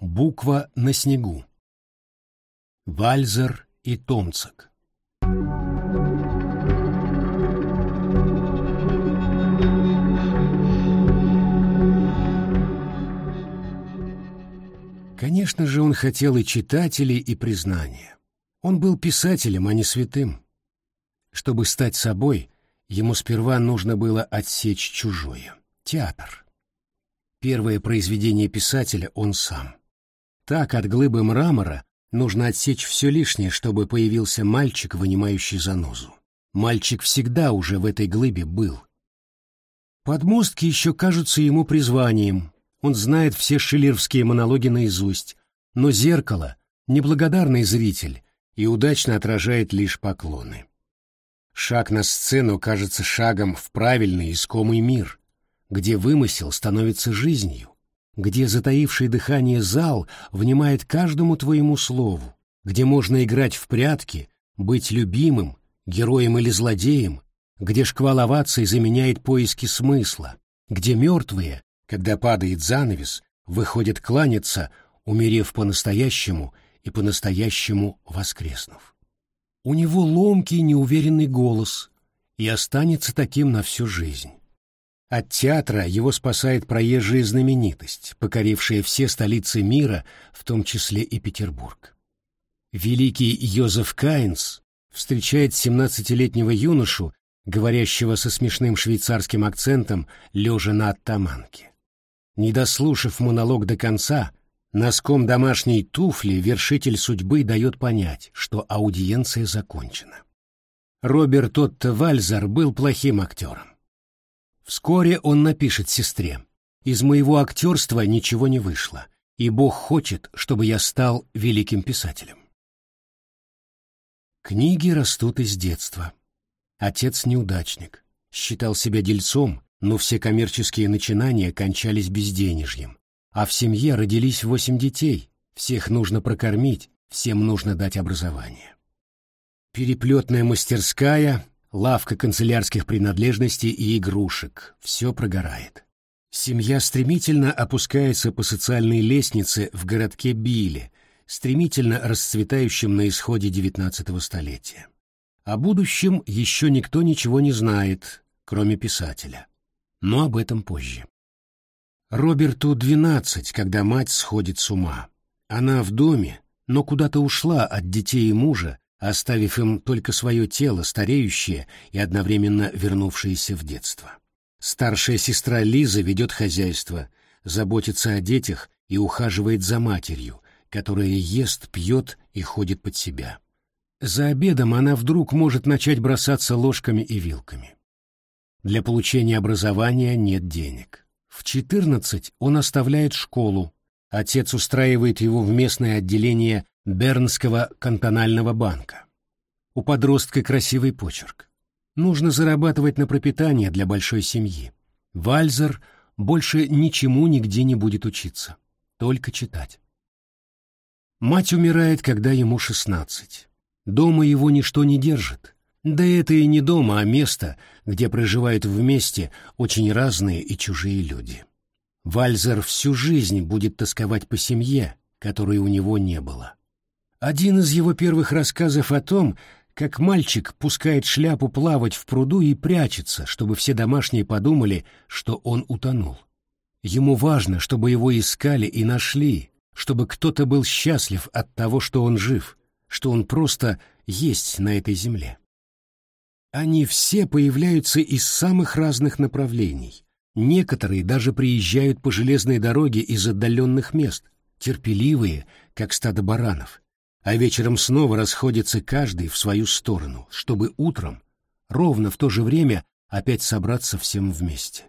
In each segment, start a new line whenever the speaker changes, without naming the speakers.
Буква на снегу. Вальзер и Томцик. Конечно же, он хотел и читателей, и признания. Он был писателем, а не святым. Чтобы стать собой, ему сперва нужно было отсечь чужое — театр. Первое произведение писателя он сам. Так от глыбы мрамора нужно отсечь все лишнее, чтобы появился мальчик, вынимающий занозу. Мальчик всегда уже в этой глыбе был. Подмостки еще кажутся ему призванием. Он знает все шиллеровские монологи наизусть, но зеркало — неблагодарный зритель и удачно отражает лишь поклоны. Шаг на сцену кажется шагом в правильный искомый мир, где вымысел становится жизнью, где затаивший дыхание зал внимает каждому твоему слову, где можно играть в прятки, быть любимым, героем или злодеем, где шквал оваций заменяет поиски смысла, где мертвые, когда падает занавес, выходят кланяться, умерев по-настоящему и по-настоящему воскреснув. У него ломкий, неуверенный голос, и останется таким на всю жизнь. От театра его спасает проезжая знаменитость, покорившая все столицы мира, в том числе и Петербург. Великий Йозеф Кайнс встречает семнадцатилетнего юношу, говорящего со смешным швейцарским акцентом, лежа на оттаманке. Не дослушав монолог до конца, Носком домашней туфли вершитель судьбы дает понять, что аудиенция закончена. Роберт Отто Вальзер был плохим актером. Вскоре он напишет сестре. «Из моего актерства ничего не вышло, и Бог хочет, чтобы я стал великим писателем». Книги растут из детства. Отец неудачник, считал себя дельцом, но все коммерческие начинания кончались безденежьем а в семье родились восемь детей, всех нужно прокормить, всем нужно дать образование. Переплетная мастерская, лавка канцелярских принадлежностей и игрушек — все прогорает. Семья стремительно опускается по социальной лестнице в городке Биле, стремительно расцветающем на исходе XIX столетия. О будущем еще никто ничего не знает, кроме писателя. Но об этом позже. Роберту двенадцать, когда мать сходит с ума. Она в доме, но куда-то ушла от детей и мужа, оставив им только свое тело, стареющее и одновременно вернувшееся в детство. Старшая сестра Лиза ведет хозяйство, заботится о детях и ухаживает за матерью, которая ест, пьет и ходит под себя. За обедом она вдруг может начать бросаться ложками и вилками. Для получения образования нет денег. В 14 он оставляет школу. Отец устраивает его в местное отделение Бернского кантонального банка. У подростка красивый почерк. Нужно зарабатывать на пропитание для большой семьи. Вальзер больше ничему нигде не будет учиться, только читать. Мать умирает, когда ему 16. Дома его ничто не держит. Да это и не дома, а место, где проживают вместе очень разные и чужие люди. Вальзер всю жизнь будет тосковать по семье, которой у него не было. Один из его первых рассказов о том, как мальчик пускает шляпу плавать в пруду и прячется, чтобы все домашние подумали, что он утонул. Ему важно, чтобы его искали и нашли, чтобы кто-то был счастлив от того, что он жив, что он просто есть на этой земле. Они все появляются из самых разных направлений. Некоторые даже приезжают по железной дороге из отдаленных мест, терпеливые, как стадо баранов, а вечером снова расходятся каждый в свою сторону, чтобы утром, ровно в то же время, опять собраться всем вместе.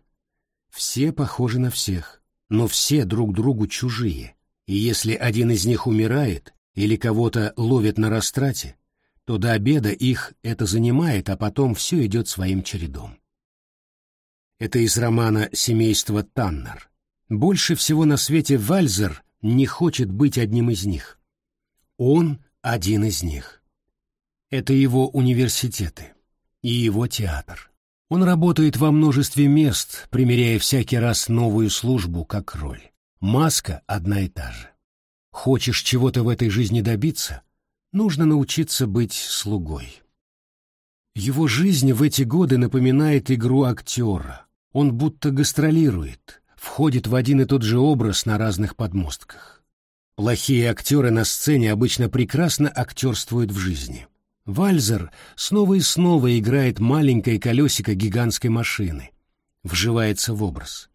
Все похожи на всех, но все друг другу чужие, и если один из них умирает или кого-то ловят на растрате, то до обеда их это занимает, а потом все идет своим чередом. Это из романа «Семейство Таннер». Больше всего на свете Вальзер не хочет быть одним из них. Он один из них. Это его университеты и его театр. Он работает во множестве мест, примеряя всякий раз новую службу как роль. Маска одна и та же. Хочешь чего-то в этой жизни добиться, нужно научиться быть слугой. Его жизнь в эти годы напоминает игру актера. Он будто гастролирует, входит в один и тот же образ на разных подмостках. Плохие актеры на сцене обычно прекрасно актерствуют в жизни. Вальзер снова и снова играет маленькое колесико гигантской машины, вживается в образ.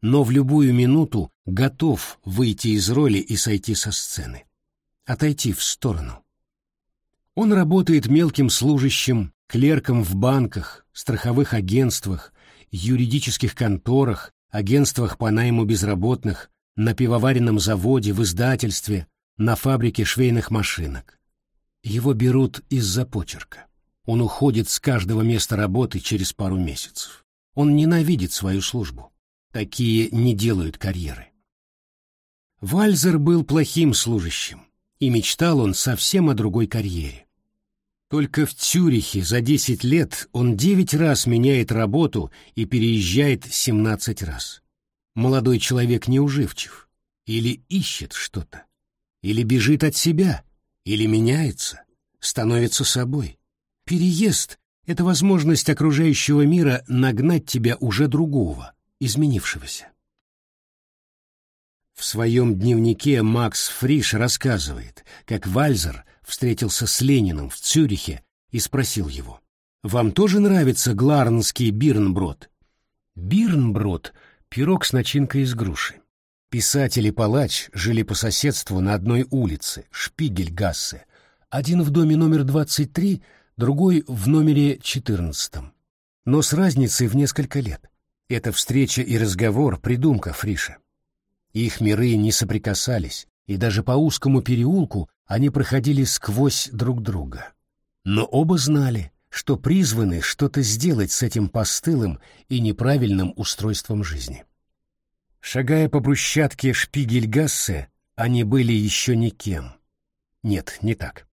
Но в любую минуту готов выйти из роли и сойти со сцены. Отойти в сторону. Он работает мелким служащим, клерком в банках, страховых агентствах, юридических конторах, агентствах по найму безработных, на пивоваренном заводе, в издательстве, на фабрике швейных машинок. Его берут из-за почерка. Он уходит с каждого места работы через пару месяцев. Он ненавидит свою службу. Такие не делают карьеры. Вальзер был плохим служащим, и мечтал он совсем о другой карьере. Только в Цюрихе за 10 лет он 9 раз меняет работу и переезжает 17 раз. Молодой человек неуживчив. Или ищет что-то. Или бежит от себя. Или меняется. Становится собой. Переезд — это возможность окружающего мира нагнать тебя уже другого, изменившегося. В своем дневнике Макс Фриш рассказывает, как Вальзер встретился с Лениным в Цюрихе и спросил его, «Вам тоже нравится гларнский бирнброд?» Бирнброд — пирог с начинкой из груши. Писатель и палач жили по соседству на одной улице, Шпигельгассе, один в доме номер 23, другой в номере 14. Но с разницей в несколько лет. Эта встреча и разговор — придумка Фриша. Их миры не соприкасались, и даже по узкому переулку они проходили сквозь друг друга. Но оба знали, что призваны что-то сделать с этим постылым и неправильным устройством жизни. Шагая по брусчатке Шпигельгассе, они были еще никем. Нет, не так.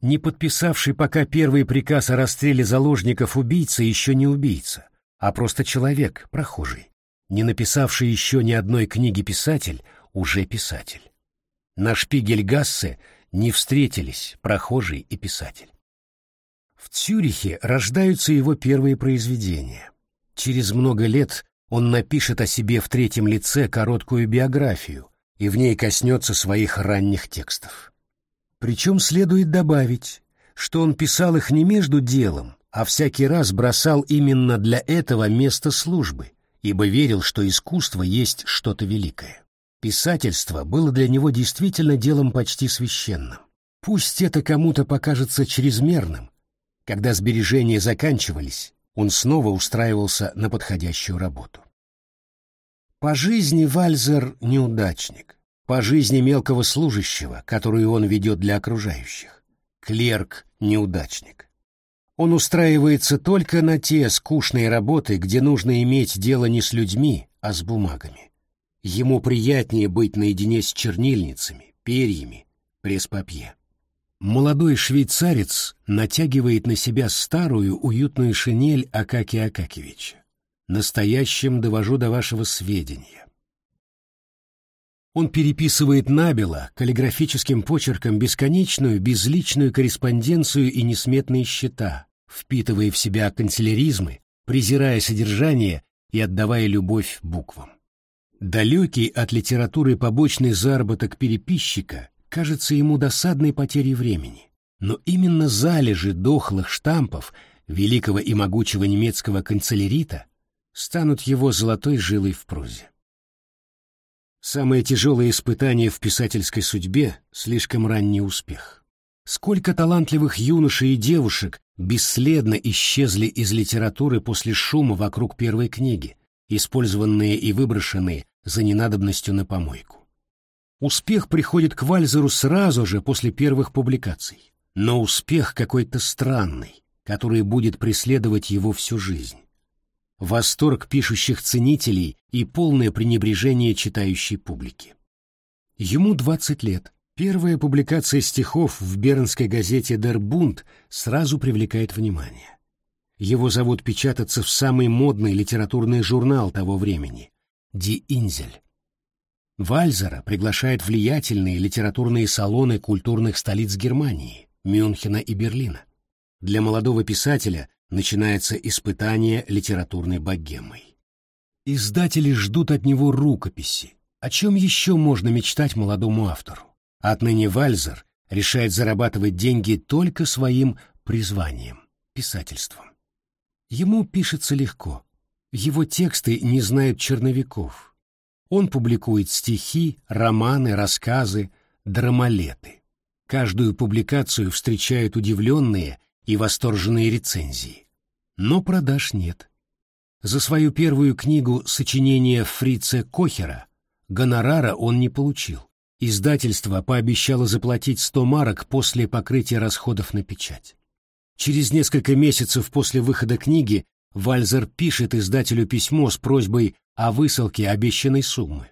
Не подписавший пока первый приказ о расстреле заложников убийца еще не убийца, а просто человек, прохожий. Не написавший еще ни одной книги писатель, уже писатель. На Шпигельгассе не встретились прохожий и писатель. В Цюрихе рождаются его первые произведения. Через много лет он напишет о себе в третьем лице короткую биографию и в ней коснется своих ранних текстов. Причем следует добавить, что он писал их не между делом, а всякий раз бросал именно для этого место службы, ибо верил, что искусство есть что-то великое. Писательство было для него действительно делом почти священным. Пусть это кому-то покажется чрезмерным, когда сбережения заканчивались, он снова устраивался на подходящую работу. По жизни Вальзер неудачник, по жизни мелкого служащего, которую он ведет для окружающих. Клерк неудачник. Он устраивается только на те скучные работы, где нужно иметь дело не с людьми, а с бумагами. Ему приятнее быть наедине с чернильницами, перьями, пресс-папье. Молодой швейцарец натягивает на себя старую уютную шинель Акаки Акакевича. Настоящим довожу до вашего сведения. Он переписывает набело, каллиграфическим почерком бесконечную, безличную корреспонденцию и несметные счета, впитывая в себя канцеляризмы, презирая содержание и отдавая любовь буквам. Далекий от литературы побочный заработок переписчика кажется ему досадной потерей времени. Но именно залежи дохлых штампов великого и могучего немецкого канцелярита станут его золотой жилой в прозе. Самое тяжелое испытание в писательской судьбе — слишком ранний успех. Сколько талантливых юношей и девушек бесследно исчезли из литературы после шума вокруг первой книги, использованные и выброшенные за ненадобностью на помойку. Успех приходит к Вальзеру сразу же после первых публикаций, но успех какой-то странный, который будет преследовать его всю жизнь. Восторг пишущих ценителей и полное пренебрежение читающей публики. Ему 20 лет. Первая публикация стихов в бернской газете «Дер Бунд» сразу привлекает внимание. Его зовут печататься в самый модный литературный журнал того времени Ди Инзель. Вальзера приглашает влиятельные литературные салоны культурных столиц Германии, Мюнхена и Берлина. Для молодого писателя начинается испытание литературной богемой. Издатели ждут от него рукописи. О чем еще можно мечтать молодому автору? Отныне Вальзер решает зарабатывать деньги только своим призванием — писательством. Ему пишется легко. Его тексты не знают черновиков. Он публикует стихи, романы, рассказы, драмалеты. Каждую публикацию встречают удивленные и восторженные рецензии. Но продаж нет. За свою первую книгу сочинения Фрица Кохера гонорара он не получил. Издательство пообещало заплатить 100 марок после покрытия расходов на печать. Через несколько месяцев после выхода книги Вальзер пишет издателю письмо с просьбой о высылке обещанной суммы.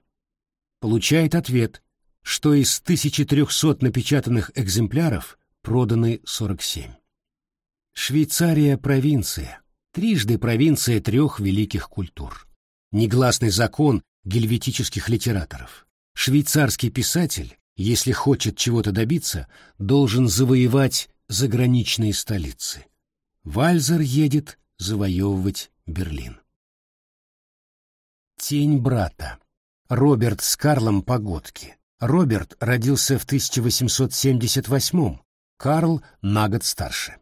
Получает ответ, что из 1300 напечатанных экземпляров проданы 47. Швейцария – провинция, трижды провинция трех великих культур. Негласный закон гельветических литераторов. Швейцарский писатель, если хочет чего-то добиться, должен завоевать заграничные столицы. Вальзер едет завоевывать Берлин. Тень брата. Роберт с Карлом Погодки. Роберт родился в 1878 Карл на год старше.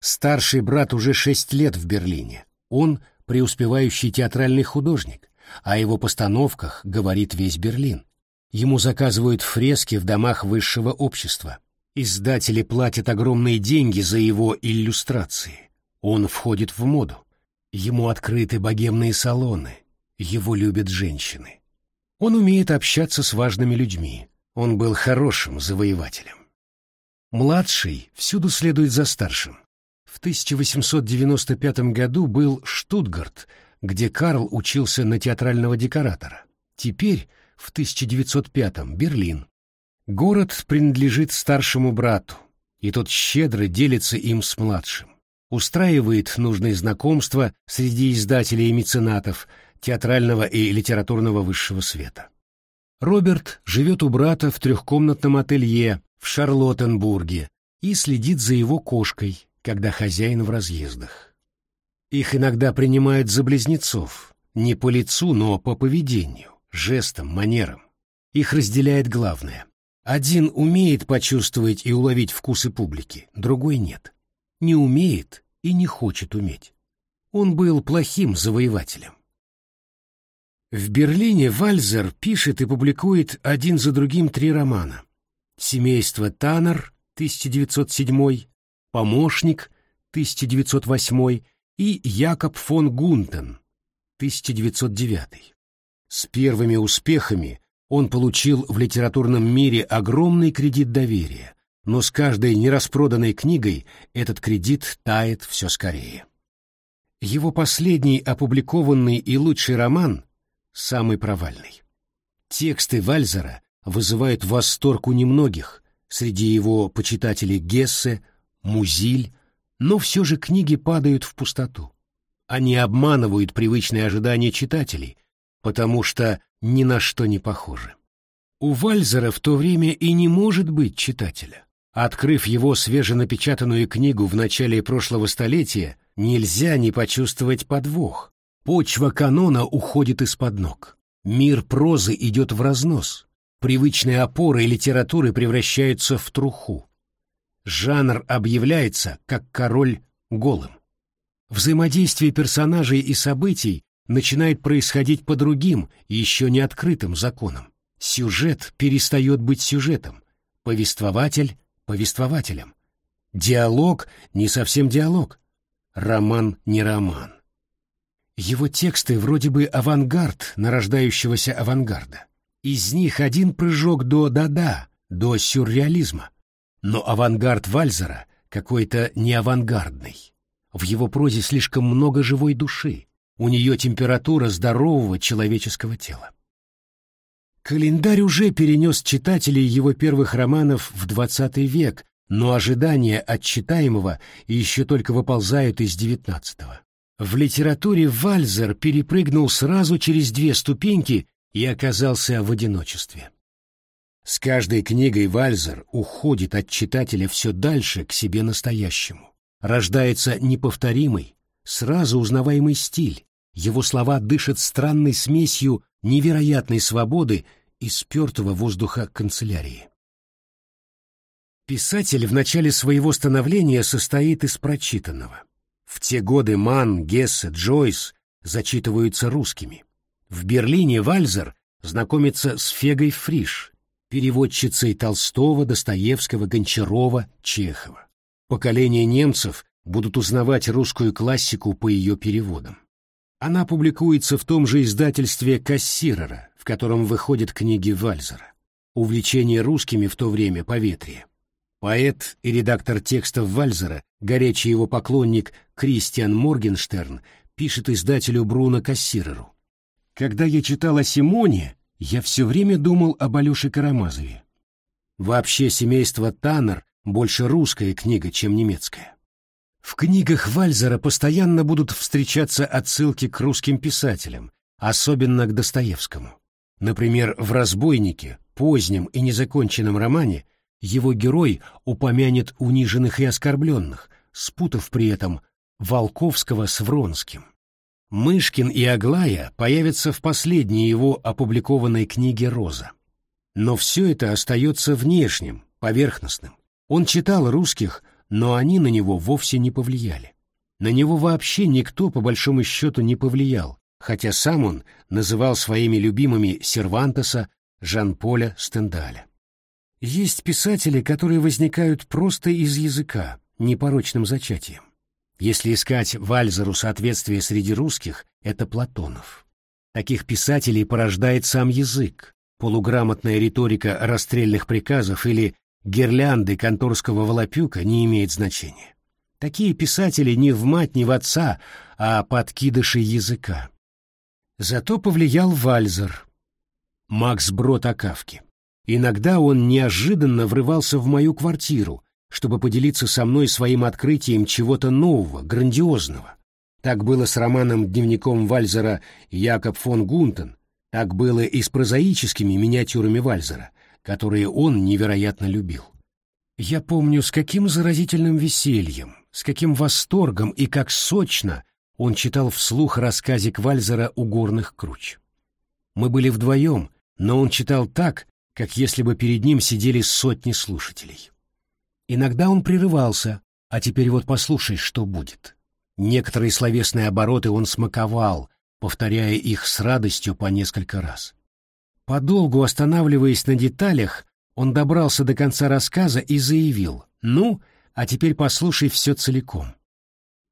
Старший брат уже шесть лет в Берлине. Он преуспевающий театральный художник, о его постановках говорит весь Берлин. Ему заказывают фрески в домах высшего общества. Издатели платят огромные деньги за его иллюстрации. Он входит в моду. Ему открыты богемные салоны. Его любят женщины. Он умеет общаться с важными людьми. Он был хорошим завоевателем. Младший всюду следует за старшим. В 1895 году был Штутгарт, где Карл учился на театрального декоратора. Теперь, в 1905-м, Берлин. Город принадлежит старшему брату, и тот щедро делится им с младшим. Устраивает нужные знакомства среди издателей и меценатов театрального и литературного высшего света. Роберт живет у брата в трехкомнатном ателье в Шарлоттенбурге и следит за его кошкой, когда хозяин в разъездах. Их иногда принимают за близнецов, не по лицу, но по поведению, жестам, манерам. Их разделяет главное. Один умеет почувствовать и уловить вкусы публики, другой нет. Не умеет и не хочет уметь. Он был плохим завоевателем. В Берлине Вальзер пишет и публикует один за другим три романа. «Семейство Таннер» 1907, «Помощник» 1908 и Якоб фон Гунтен, 1909. С первыми успехами он получил в литературном мире огромный кредит доверия, но с каждой нераспроданной книгой этот кредит тает все скорее. Его последний опубликованный и лучший роман самый провальный. Тексты Вальзера вызывают восторг у немногих, среди его почитателей Гессе, Музиль, но все же книги падают в пустоту. Они обманывают привычные ожидания читателей, потому что ни на что не похожи. У Вальзера в то время и не может быть читателя. Открыв его свеженапечатанную книгу в начале прошлого столетия, нельзя не почувствовать подвох. Почва канона уходит из-под ног. Мир прозы идет в разнос. Привычные опоры литературы превращаются в труху жанр объявляется как король голым. Взаимодействие персонажей и событий начинает происходить по другим, еще не открытым законам. Сюжет перестает быть сюжетом, повествователь — повествователем. Диалог — не совсем диалог, роман — не роман. Его тексты вроде бы авангард нарождающегося авангарда. Из них один прыжок до «да-да», до сюрреализма. Но авангард Вальзера какой-то не авангардный. В его прозе слишком много живой души. У нее температура здорового человеческого тела. Календарь уже перенес читателей его первых романов в XX век, но ожидания от читаемого еще только выползают из XIX. В литературе Вальзер перепрыгнул сразу через две ступеньки и оказался в одиночестве. С каждой книгой Вальзер уходит от читателя все дальше к себе настоящему. Рождается неповторимый, сразу узнаваемый стиль. Его слова дышат странной смесью невероятной свободы и спертого воздуха канцелярии. Писатель в начале своего становления состоит из прочитанного. В те годы Ман, Гессе, Джойс зачитываются русскими. В Берлине Вальзер знакомится с Фегой Фриш, переводчицей Толстого, Достоевского, Гончарова, Чехова. Поколения немцев будут узнавать русскую классику по ее переводам. Она публикуется в том же издательстве Кассирера, в котором выходят книги Вальзера. Увлечение русскими в то время поветрие. Поэт и редактор текстов Вальзера, горячий его поклонник Кристиан Моргенштерн, пишет издателю Бруно Кассиреру. «Когда я читал о Симоне, я все время думал об Алёше Карамазове. Вообще семейство Таннер больше русская книга, чем немецкая. В книгах Вальзера постоянно будут встречаться отсылки к русским писателям, особенно к Достоевскому. Например, в «Разбойнике», позднем и незаконченном романе его герой упомянет униженных и оскорбленных, спутав при этом Волковского с Вронским. Мышкин и Аглая появятся в последней его опубликованной книге «Роза». Но все это остается внешним, поверхностным. Он читал русских, но они на него вовсе не повлияли. На него вообще никто, по большому счету, не повлиял, хотя сам он называл своими любимыми Сервантеса, Жан-Поля, Стендаля. Есть писатели, которые возникают просто из языка, непорочным зачатием. Если искать Вальзеру соответствие среди русских, это Платонов. Таких писателей порождает сам язык, полуграмотная риторика расстрельных приказов или гирлянды конторского волопюка не имеет значения. Такие писатели не в мать, не в отца, а подкидыши языка. Зато повлиял Вальзер, Макс Брод о Кавке. Иногда он неожиданно врывался в мою квартиру, чтобы поделиться со мной своим открытием чего-то нового, грандиозного. Так было с романом-дневником Вальзера «Якоб фон Гунтен», так было и с прозаическими миниатюрами Вальзера, которые он невероятно любил. Я помню, с каким заразительным весельем, с каким восторгом и как сочно он читал вслух рассказик Вальзера у горных круч. Мы были вдвоем, но он читал так, как если бы перед ним сидели сотни слушателей. Иногда он прерывался, а теперь вот послушай, что будет. Некоторые словесные обороты он смаковал, повторяя их с радостью по несколько раз. Подолгу останавливаясь на деталях, он добрался до конца рассказа и заявил «Ну, а теперь послушай все целиком».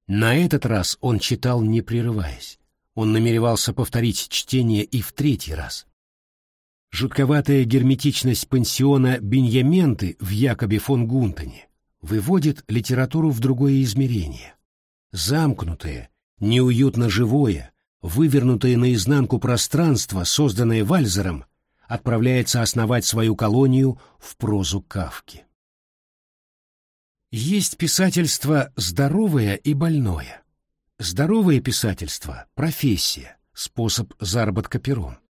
На этот раз он читал не прерываясь. Он намеревался повторить чтение и в третий раз. Жутковатая герметичность пансиона Беньяменты в Якобе фон Гунтоне выводит литературу в другое измерение. Замкнутое, неуютно живое, вывернутое наизнанку пространство, созданное Вальзером, отправляется основать свою колонию в прозу Кавки. Есть писательство здоровое и больное. Здоровое писательство — профессия, способ заработка пером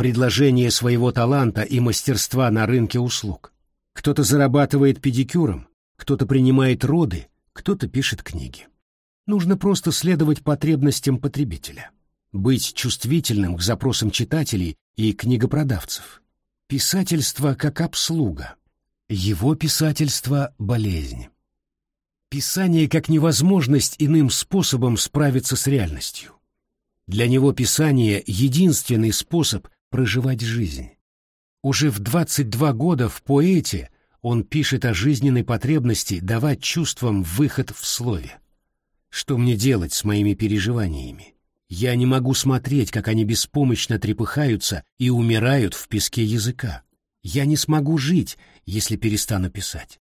предложение своего таланта и мастерства на рынке услуг. Кто-то зарабатывает педикюром, кто-то принимает роды, кто-то пишет книги. Нужно просто следовать потребностям потребителя, быть чувствительным к запросам читателей и книгопродавцев. Писательство как обслуга. Его писательство — болезнь. Писание как невозможность иным способом справиться с реальностью. Для него писание — единственный способ проживать жизнь. Уже в 22 года в поэте он пишет о жизненной потребности давать чувствам выход в слове. Что мне делать с моими переживаниями? Я не могу смотреть, как они беспомощно трепыхаются и умирают в песке языка. Я не смогу жить, если перестану писать.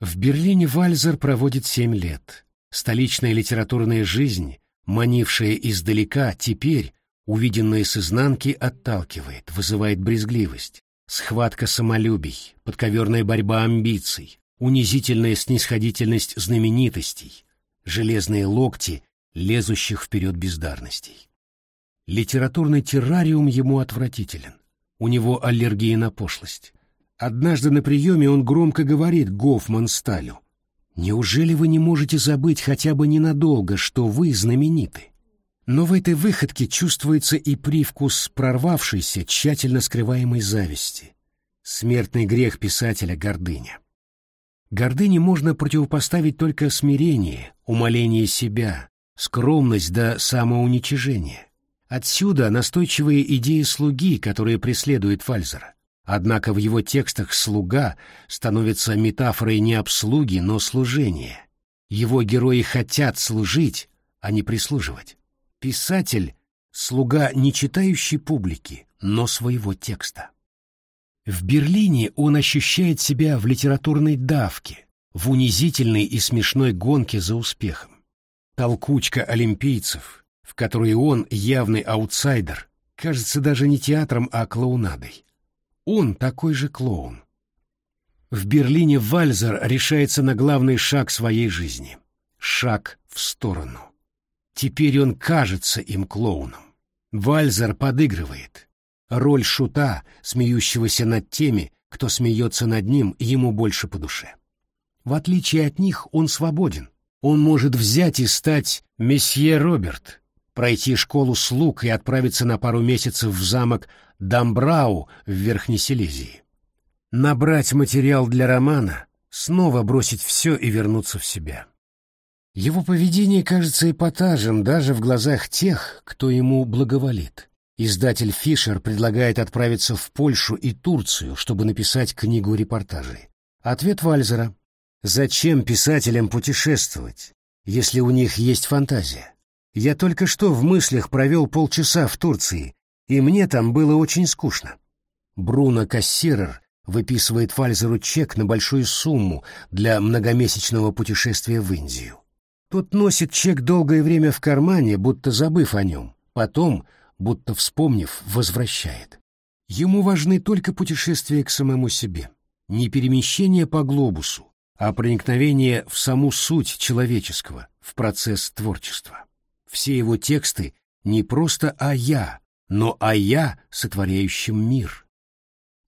В Берлине Вальзер проводит семь лет. Столичная литературная жизнь, манившая издалека, теперь увиденное с изнанки отталкивает, вызывает брезгливость. Схватка самолюбий, подковерная борьба амбиций, унизительная снисходительность знаменитостей, железные локти, лезущих вперед бездарностей. Литературный террариум ему отвратителен. У него аллергия на пошлость. Однажды на приеме он громко говорит Гофман Сталю. «Неужели вы не можете забыть хотя бы ненадолго, что вы знамениты?» Но в этой выходке чувствуется и привкус прорвавшейся, тщательно скрываемой зависти. Смертный грех писателя — гордыня. Гордыне можно противопоставить только смирение, умоление себя, скромность до самоуничижения. Отсюда настойчивые идеи слуги, которые преследуют Фальзера. Однако в его текстах «слуга» становится метафорой не обслуги, но служения. Его герои хотят служить, а не прислуживать. Писатель — слуга не читающей публики, но своего текста. В Берлине он ощущает себя в литературной давке, в унизительной и смешной гонке за успехом. Толкучка олимпийцев, в которой он явный аутсайдер, кажется даже не театром, а клоунадой. Он такой же клоун. В Берлине Вальзер решается на главный шаг своей жизни. Шаг в сторону. Теперь он кажется им клоуном. Вальзер подыгрывает. Роль шута, смеющегося над теми, кто смеется над ним, ему больше по душе. В отличие от них, он свободен. Он может взять и стать месье Роберт, пройти школу слуг и отправиться на пару месяцев в замок Дамбрау в Верхней Силезии. Набрать материал для романа, снова бросить все и вернуться в себя. Его поведение кажется эпатажем даже в глазах тех, кто ему благоволит. Издатель Фишер предлагает отправиться в Польшу и Турцию, чтобы написать книгу репортажей. Ответ Вальзера. Зачем писателям путешествовать, если у них есть фантазия? Я только что в мыслях провел полчаса в Турции, и мне там было очень скучно. Бруно Кассирер выписывает Фальзеру чек на большую сумму для многомесячного путешествия в Индию. Тот носит чек долгое время в кармане, будто забыв о нем. Потом, будто вспомнив, возвращает. Ему важны только путешествия к самому себе. Не перемещение по глобусу, а проникновение в саму суть человеческого, в процесс творчества. Все его тексты не просто о «я», но о «я», сотворяющем мир.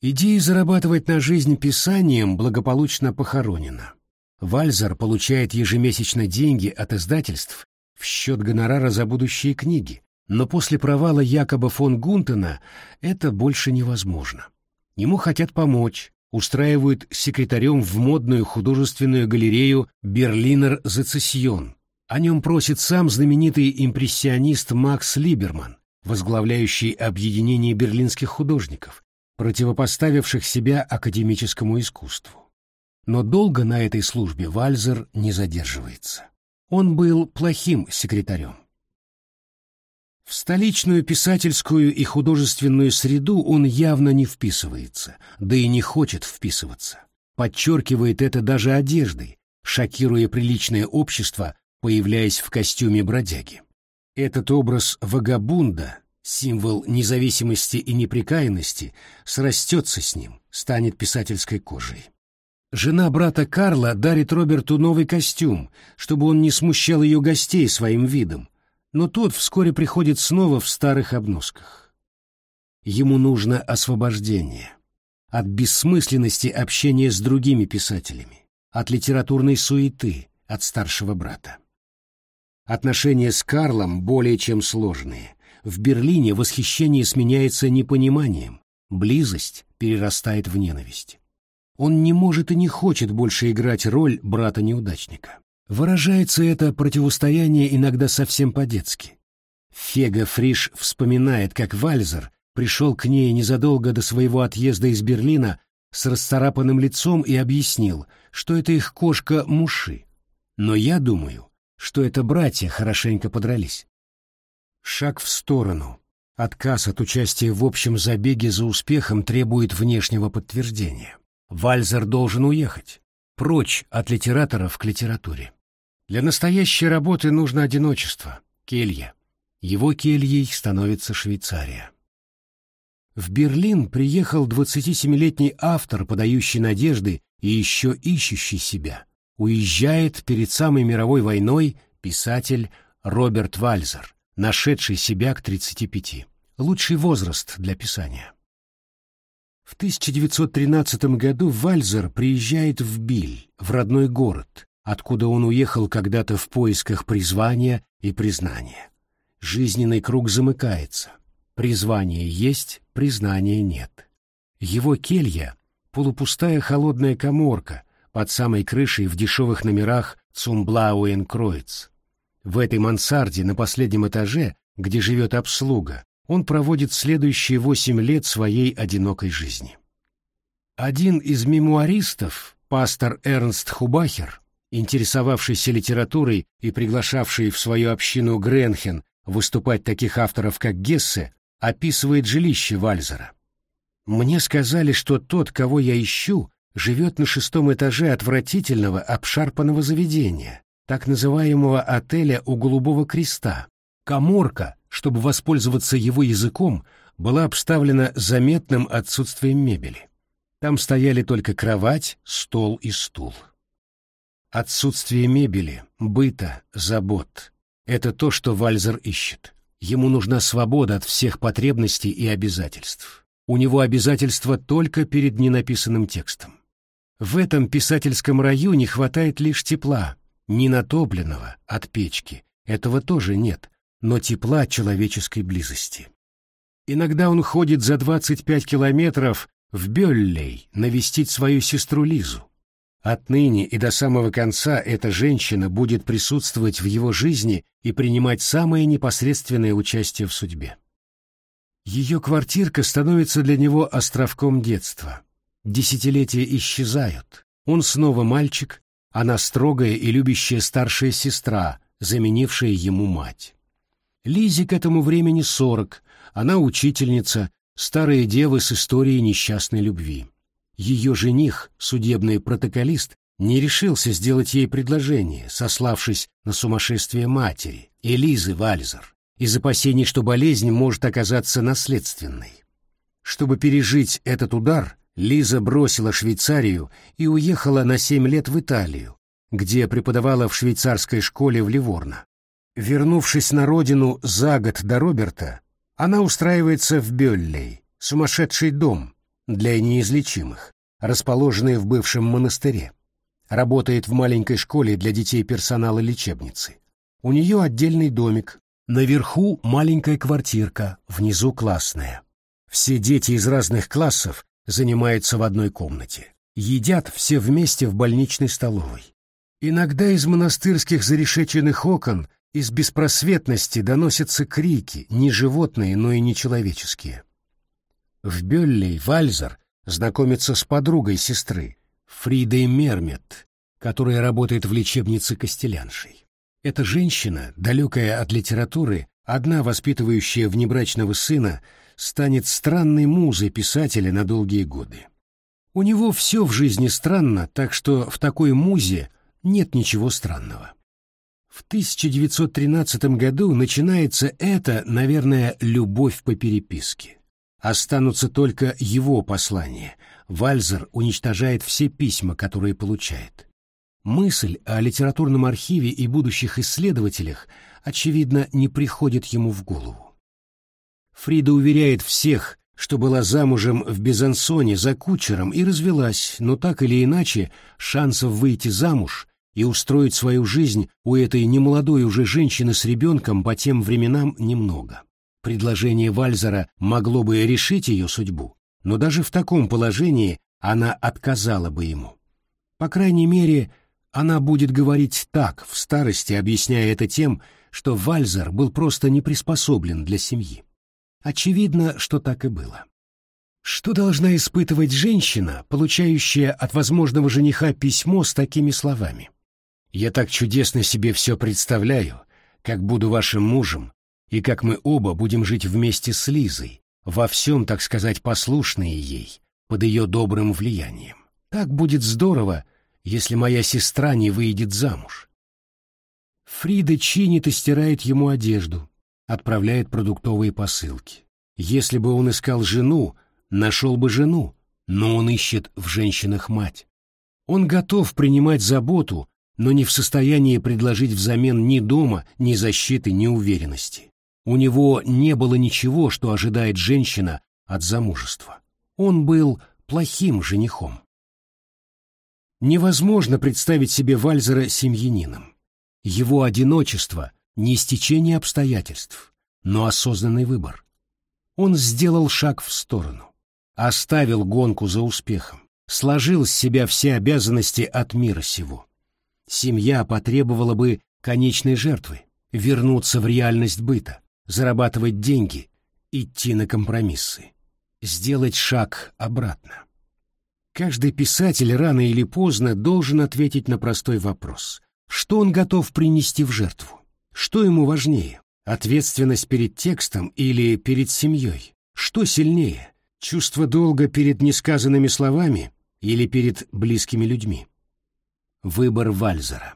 Идея зарабатывать на жизнь писанием благополучно похоронена. Вальзер получает ежемесячно деньги от издательств в счет гонорара за будущие книги, но после провала Якоба фон Гунтена это больше невозможно. Ему хотят помочь, устраивают секретарем в модную художественную галерею «Берлинер Зецессион». О нем просит сам знаменитый импрессионист Макс Либерман, возглавляющий объединение берлинских художников, противопоставивших себя академическому искусству. Но долго на этой службе Вальзер не задерживается. Он был плохим секретарем. В столичную писательскую и художественную среду он явно не вписывается, да и не хочет вписываться. Подчеркивает это даже одеждой, шокируя приличное общество, появляясь в костюме бродяги. Этот образ вагабунда, символ независимости и неприкаянности, срастется с ним, станет писательской кожей. Жена брата Карла дарит Роберту новый костюм, чтобы он не смущал ее гостей своим видом, но тот вскоре приходит снова в старых обносках. Ему нужно освобождение от бессмысленности общения с другими писателями, от литературной суеты, от старшего брата. Отношения с Карлом более чем сложные. В Берлине восхищение сменяется непониманием, близость перерастает в ненависть. Он не может и не хочет больше играть роль брата-неудачника. Выражается это противостояние иногда совсем по-детски. Фега Фриш вспоминает, как Вальзер пришел к ней незадолго до своего отъезда из Берлина с расцарапанным лицом и объяснил, что это их кошка Муши. Но я думаю, что это братья хорошенько подрались. Шаг в сторону. Отказ от участия в общем забеге за успехом требует внешнего подтверждения. Вальзер должен уехать, прочь от литераторов к литературе. Для настоящей работы нужно одиночество, келья. Его кельей становится Швейцария. В Берлин приехал 27-летний автор, подающий надежды и еще ищущий себя. Уезжает перед самой мировой войной писатель Роберт Вальзер, нашедший себя к 35. Лучший возраст для писания. В 1913 году Вальзер приезжает в Биль, в родной город, откуда он уехал когда-то в поисках призвания и признания. Жизненный круг замыкается. Призвание есть, признания нет. Его келья — полупустая холодная коморка под самой крышей в дешевых номерах Цумблауэн-Кроиц. В этой мансарде на последнем этаже, где живет обслуга, он проводит следующие восемь лет своей одинокой жизни. Один из мемуаристов, пастор Эрнст Хубахер, интересовавшийся литературой и приглашавший в свою общину Гренхен выступать таких авторов, как Гессе, описывает жилище Вальзера. «Мне сказали, что тот, кого я ищу, живет на шестом этаже отвратительного обшарпанного заведения, так называемого отеля у Голубого Креста. Коморка, чтобы воспользоваться его языком, была обставлена заметным отсутствием мебели. Там стояли только кровать, стол и стул. Отсутствие мебели, быта, забот — это то, что Вальзер ищет. Ему нужна свобода от всех потребностей и обязательств. У него обязательства только перед ненаписанным текстом. В этом писательском раю не хватает лишь тепла, не натопленного от печки, этого тоже нет, но тепла человеческой близости. Иногда он ходит за 25 километров в Бёллей навестить свою сестру Лизу. Отныне и до самого конца эта женщина будет присутствовать в его жизни и принимать самое непосредственное участие в судьбе. Ее квартирка становится для него островком детства. Десятилетия исчезают. Он снова мальчик, она строгая и любящая старшая сестра, заменившая ему мать. Лизе к этому времени сорок, она учительница, старая дева с историей несчастной любви. Ее жених, судебный протоколист, не решился сделать ей предложение, сославшись на сумасшествие матери, Элизы Вальзер, из опасений, что болезнь может оказаться наследственной. Чтобы пережить этот удар, Лиза бросила Швейцарию и уехала на семь лет в Италию, где преподавала в швейцарской школе в Ливорно. Вернувшись на родину за год до Роберта, она устраивается в Бёллей, сумасшедший дом для неизлечимых, расположенный в бывшем монастыре. Работает в маленькой школе для детей персонала лечебницы. У нее отдельный домик, наверху маленькая квартирка, внизу классная. Все дети из разных классов занимаются в одной комнате. Едят все вместе в больничной столовой. Иногда из монастырских зарешеченных окон из беспросветности доносятся крики, не животные, но и нечеловеческие. В Бёллей Вальзер знакомится с подругой сестры, Фридой Мермет, которая работает в лечебнице Костеляншей. Эта женщина, далекая от литературы, одна воспитывающая внебрачного сына, станет странной музой писателя на долгие годы. У него все в жизни странно, так что в такой музе нет ничего странного. В 1913 году начинается эта, наверное, любовь по переписке. Останутся только его послания. Вальзер уничтожает все письма, которые получает. Мысль о литературном архиве и будущих исследователях, очевидно, не приходит ему в голову. Фрида уверяет всех, что была замужем в Безансоне за кучером и развелась, но так или иначе шансов выйти замуж и устроить свою жизнь у этой немолодой уже женщины с ребенком по тем временам немного. Предложение Вальзера могло бы решить ее судьбу, но даже в таком положении она отказала бы ему. По крайней мере, она будет говорить так в старости, объясняя это тем, что Вальзер был просто не приспособлен для семьи. Очевидно, что так и было. Что должна испытывать женщина, получающая от возможного жениха письмо с такими словами? «Я так чудесно себе все представляю, как буду вашим мужем, и как мы оба будем жить вместе с Лизой, во всем, так сказать, послушные ей, под ее добрым влиянием. Так будет здорово, если моя сестра не выйдет замуж». Фрида чинит и стирает ему одежду, отправляет продуктовые посылки. Если бы он искал жену, нашел бы жену, но он ищет в женщинах мать. Он готов принимать заботу, но не в состоянии предложить взамен ни дома, ни защиты, ни уверенности. У него не было ничего, что ожидает женщина от замужества. Он был плохим женихом. Невозможно представить себе Вальзера семьянином. Его одиночество — не стечение обстоятельств, но осознанный выбор. Он сделал шаг в сторону, оставил гонку за успехом, сложил с себя все обязанности от мира сего. Семья потребовала бы конечной жертвы, вернуться в реальность быта, зарабатывать деньги, идти на компромиссы, сделать шаг обратно. Каждый писатель рано или поздно должен ответить на простой вопрос. Что он готов принести в жертву? Что ему важнее? Ответственность перед текстом или перед семьей? Что сильнее? Чувство долга перед несказанными словами или перед близкими людьми? Выбор Вальзера.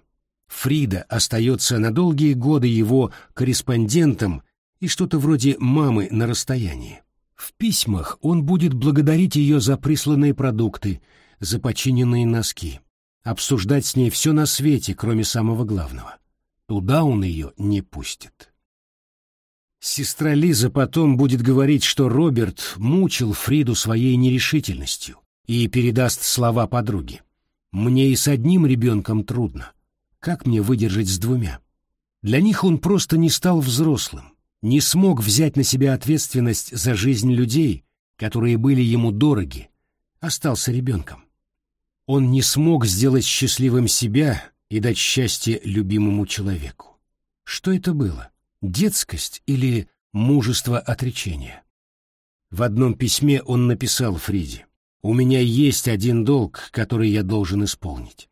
Фрида остается на долгие годы его корреспондентом и что-то вроде мамы на расстоянии. В письмах он будет благодарить ее за присланные продукты, за починенные носки, обсуждать с ней все на свете, кроме самого главного. Туда он ее не пустит. Сестра Лиза потом будет говорить, что Роберт мучил Фриду своей нерешительностью и передаст слова подруге. «Мне и с одним ребенком трудно. Как мне выдержать с двумя?» Для них он просто не стал взрослым не смог взять на себя ответственность за жизнь людей, которые были ему дороги, остался ребенком. Он не смог сделать счастливым себя и дать счастье любимому человеку. Что это было? Детскость или мужество отречения? В одном письме он написал Фриде, «У меня есть один долг, который я должен исполнить.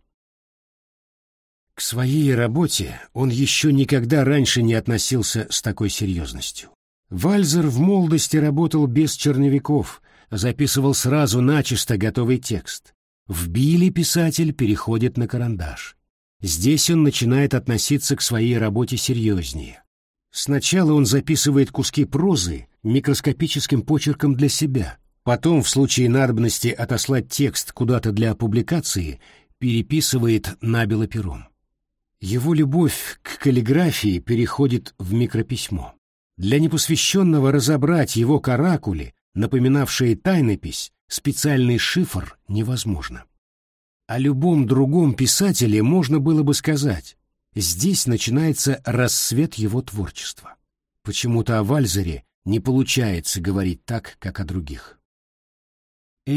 К своей работе он еще никогда раньше не относился с такой серьезностью. Вальзер в молодости работал без черновиков, записывал сразу начисто готовый текст. В Билли писатель переходит на карандаш. Здесь он начинает относиться к своей работе серьезнее. Сначала он записывает куски прозы микроскопическим почерком для себя, потом, в случае надобности отослать текст куда-то для публикации, переписывает набело пером. Его любовь к каллиграфии переходит в микрописьмо. Для непосвященного разобрать его каракули, напоминавшие тайнопись, специальный шифр невозможно. О любом другом писателе можно было бы сказать, здесь начинается рассвет его творчества. Почему-то о Вальзере не получается говорить так, как о других.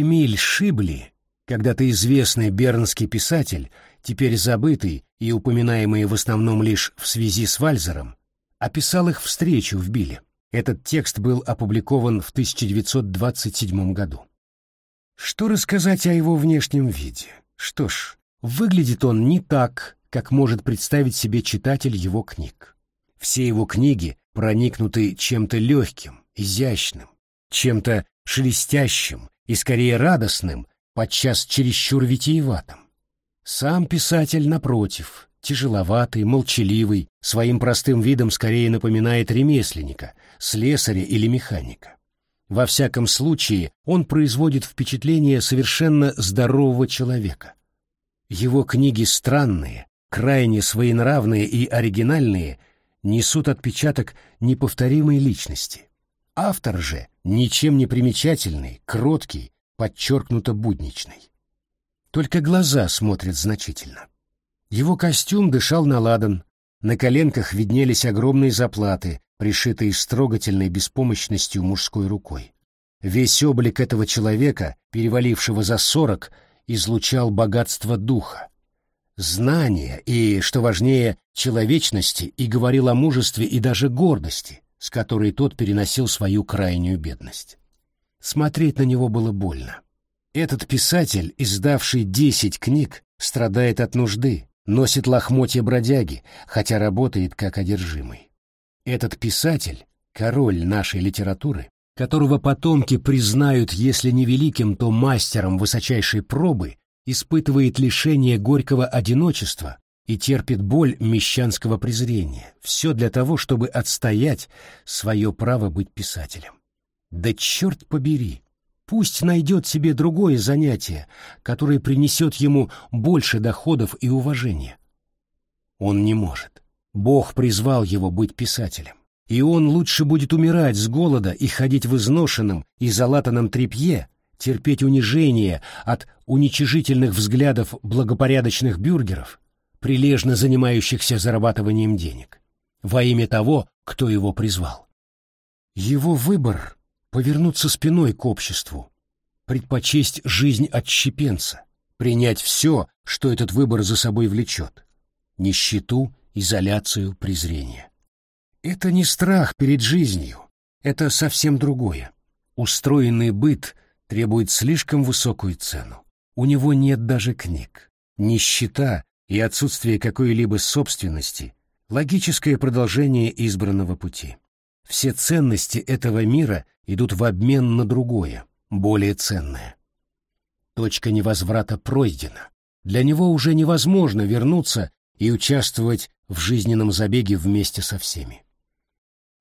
Эмиль Шибли, когда-то известный бернский писатель, теперь забытый и упоминаемый в основном лишь в связи с Вальзером, описал их встречу в Биле. Этот текст был опубликован в 1927 году. Что рассказать о его внешнем виде? Что ж, выглядит он не так, как может представить себе читатель его книг. Все его книги проникнуты чем-то легким, изящным, чем-то шелестящим и скорее радостным, подчас чересчур витиеватым. Сам писатель, напротив, тяжеловатый, молчаливый, своим простым видом скорее напоминает ремесленника, слесаря или механика. Во всяком случае, он производит впечатление совершенно здорового человека. Его книги странные, крайне своенравные и оригинальные, несут отпечаток неповторимой личности. Автор же ничем не примечательный, кроткий, подчеркнуто будничный. Только глаза смотрят значительно. Его костюм дышал на на коленках виднелись огромные заплаты, пришитые с трогательной беспомощностью мужской рукой. Весь облик этого человека, перевалившего за сорок, излучал богатство духа, знания и, что важнее, человечности и говорил о мужестве и даже гордости, с которой тот переносил свою крайнюю бедность. Смотреть на него было больно. Этот писатель, издавший десять книг, страдает от нужды, носит лохмотья бродяги, хотя работает как одержимый. Этот писатель, король нашей литературы, которого потомки признают, если не великим, то мастером высочайшей пробы, испытывает лишение горького одиночества и терпит боль мещанского презрения. Все для того, чтобы отстоять свое право быть писателем. Да черт побери! Пусть найдет себе другое занятие, которое принесет ему больше доходов и уважения. Он не может. Бог призвал его быть писателем. и он лучше будет умирать с голода и ходить в изношенном и залатанном тряпье, терпеть унижение от уничижительных взглядов благопорядочных бюргеров, прилежно занимающихся зарабатыванием денег, во имя того, кто его призвал. Его выбор — повернуться спиной к обществу, предпочесть жизнь отщепенца, принять все, что этот выбор за собой влечет — нищету, изоляцию, презрение. Это не страх перед жизнью, это совсем другое. Устроенный быт требует слишком высокую цену. У него нет даже книг. Нищета и отсутствие какой-либо собственности — логическое продолжение избранного пути. Все ценности этого мира идут в обмен на другое, более ценное. Точка невозврата пройдена. Для него уже невозможно вернуться и участвовать в жизненном забеге вместе со всеми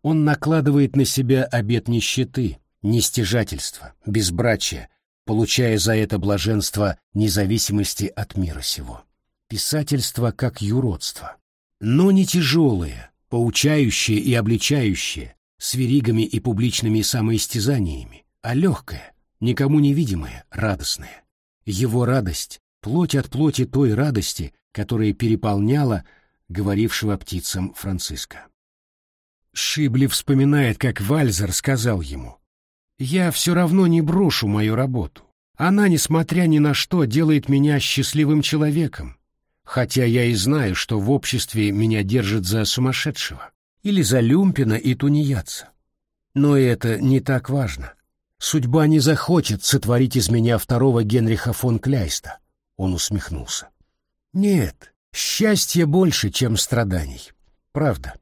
он накладывает на себя обет нищеты, нестяжательства, безбрачия, получая за это блаженство независимости от мира сего. Писательство как юродство, но не тяжелое, поучающее и обличающее, с веригами и публичными самоистязаниями, а легкое, никому невидимое, радостное. Его радость — плоть от плоти той радости, которая переполняла говорившего птицам Франциска. Шибли вспоминает, как Вальзер сказал ему, «Я все равно не брошу мою работу. Она, несмотря ни на что, делает меня счастливым человеком, хотя я и знаю, что в обществе меня держат за сумасшедшего или за люмпина и тунеядца. Но это не так важно. Судьба не захочет сотворить из меня второго Генриха фон Кляйста». Он усмехнулся. «Нет, счастье больше, чем страданий. Правда».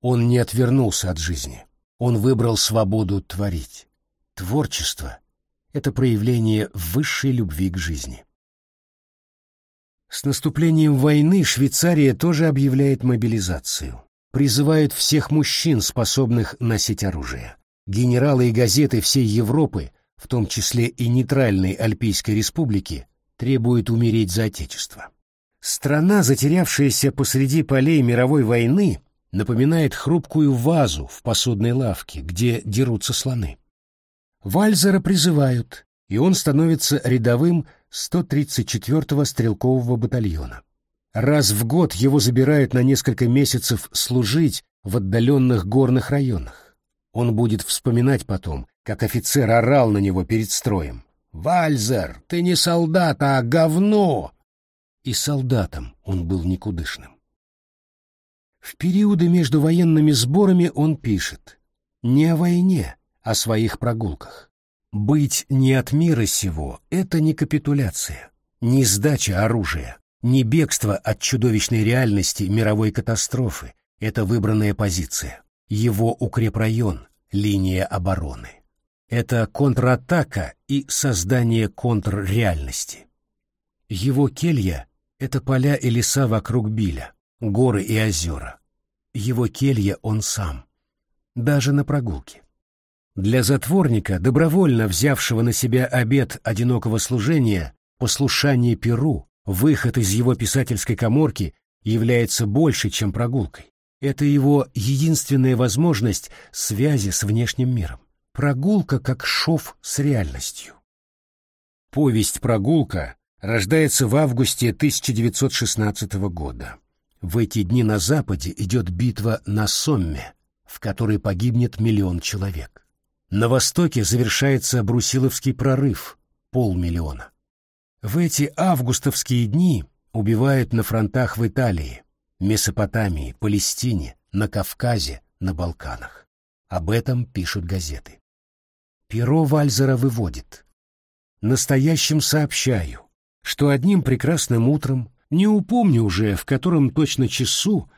Он не отвернулся от жизни. Он выбрал свободу творить. Творчество — это проявление высшей любви к жизни. С наступлением войны Швейцария тоже объявляет мобилизацию. Призывает всех мужчин, способных носить оружие. Генералы и газеты всей Европы, в том числе и нейтральной Альпийской республики, требуют умереть за Отечество. Страна, затерявшаяся посреди полей мировой войны, напоминает хрупкую вазу в посудной лавке, где дерутся слоны. Вальзера призывают, и он становится рядовым 134-го стрелкового батальона. Раз в год его забирают на несколько месяцев служить в отдаленных горных районах. Он будет вспоминать потом, как офицер орал на него перед строем. «Вальзер, ты не солдат, а говно!» И солдатом он был никудышным. В периоды между военными сборами он пишет не о войне, а о своих прогулках. Быть не от мира сего — это не капитуляция, не сдача оружия, не бегство от чудовищной реальности мировой катастрофы, это выбранная позиция, его укрепрайон, линия обороны. Это контратака и создание контрреальности. Его келья — это поля и леса вокруг Биля, горы и озера. Его келья он сам, даже на прогулке. Для затворника, добровольно взявшего на себя обет одинокого служения, послушание Перу, выход из его писательской коморки является больше, чем прогулкой. Это его единственная возможность связи с внешним миром. Прогулка как шов с реальностью. Повесть «Прогулка» рождается в августе 1916 года. В эти дни на Западе идет битва на Сомме, в которой погибнет миллион человек. На Востоке завершается Брусиловский прорыв – полмиллиона. В эти августовские дни убивают на фронтах в Италии, Месопотамии, Палестине, на Кавказе, на Балканах. Об этом пишут газеты. Перо Вальзера выводит. Настоящим сообщаю, что одним прекрасным утром не упомню уже, в котором точно часу,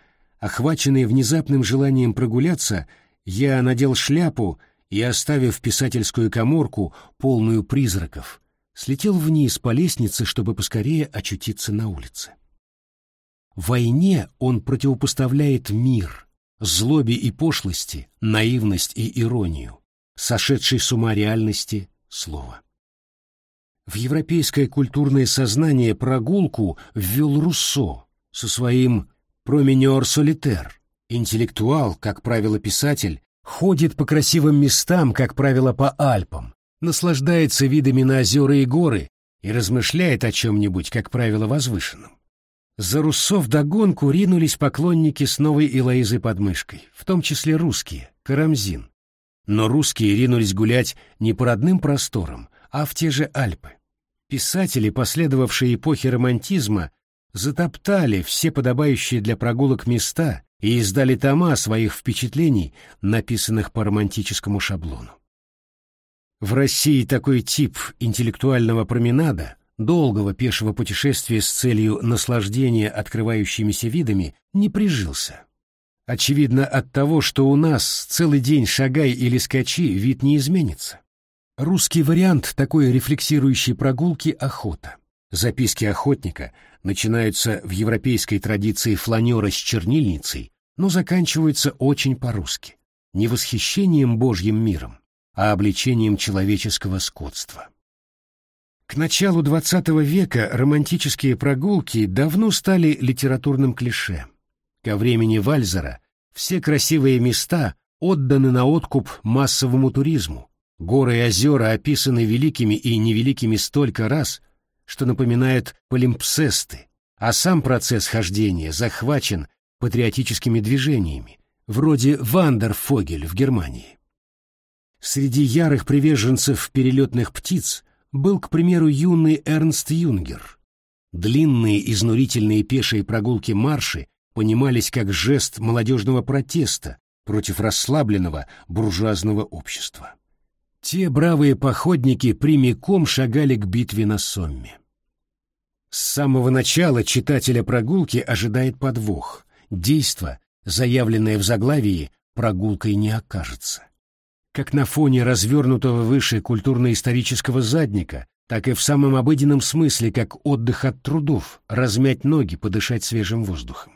охваченный внезапным желанием прогуляться, я надел шляпу и, оставив писательскую коморку, полную призраков, слетел вниз по лестнице, чтобы поскорее очутиться на улице. Войне он противопоставляет мир, злобе и пошлости, наивность и иронию, сошедшей с ума реальности слова. В европейское культурное сознание прогулку ввел Руссо со своим «Променер солитер» Интеллектуал, как правило, писатель, ходит по красивым местам, как правило, по Альпам, наслаждается видами на озера и горы и размышляет о чем-нибудь, как правило, возвышенном. За Руссо вдогонку ринулись поклонники с новой Илоизой под мышкой, в том числе русские, Карамзин. Но русские ринулись гулять не по родным просторам, а в те же Альпы. Писатели, последовавшие эпохи романтизма, затоптали все подобающие для прогулок места и издали тома своих впечатлений, написанных по романтическому шаблону. В России такой тип интеллектуального променада, долгого пешего путешествия с целью наслаждения открывающимися видами, не прижился. Очевидно от того, что у нас целый день шагай или скачи, вид не изменится. Русский вариант такой рефлексирующей прогулки — охота. Записки охотника начинаются в европейской традиции фланера с чернильницей, но заканчиваются очень по-русски. Не восхищением Божьим миром, а обличением человеческого скотства. К началу XX века романтические прогулки давно стали литературным клише. Ко времени Вальзера все красивые места отданы на откуп массовому туризму. Горы и озера описаны великими и невеликими столько раз, что напоминают полимпсесты, а сам процесс хождения захвачен патриотическими движениями, вроде Вандерфогель в Германии. Среди ярых приверженцев перелетных птиц был, к примеру, юный Эрнст Юнгер. Длинные изнурительные пешие прогулки-марши понимались как жест молодежного протеста против расслабленного буржуазного общества. Те бравые походники прямиком шагали к битве на Сомме. С самого начала читателя прогулки ожидает подвох. Действо, заявленное в заглавии, прогулкой не окажется. Как на фоне развернутого выше культурно-исторического задника, так и в самом обыденном смысле, как отдых от трудов, размять ноги, подышать свежим воздухом.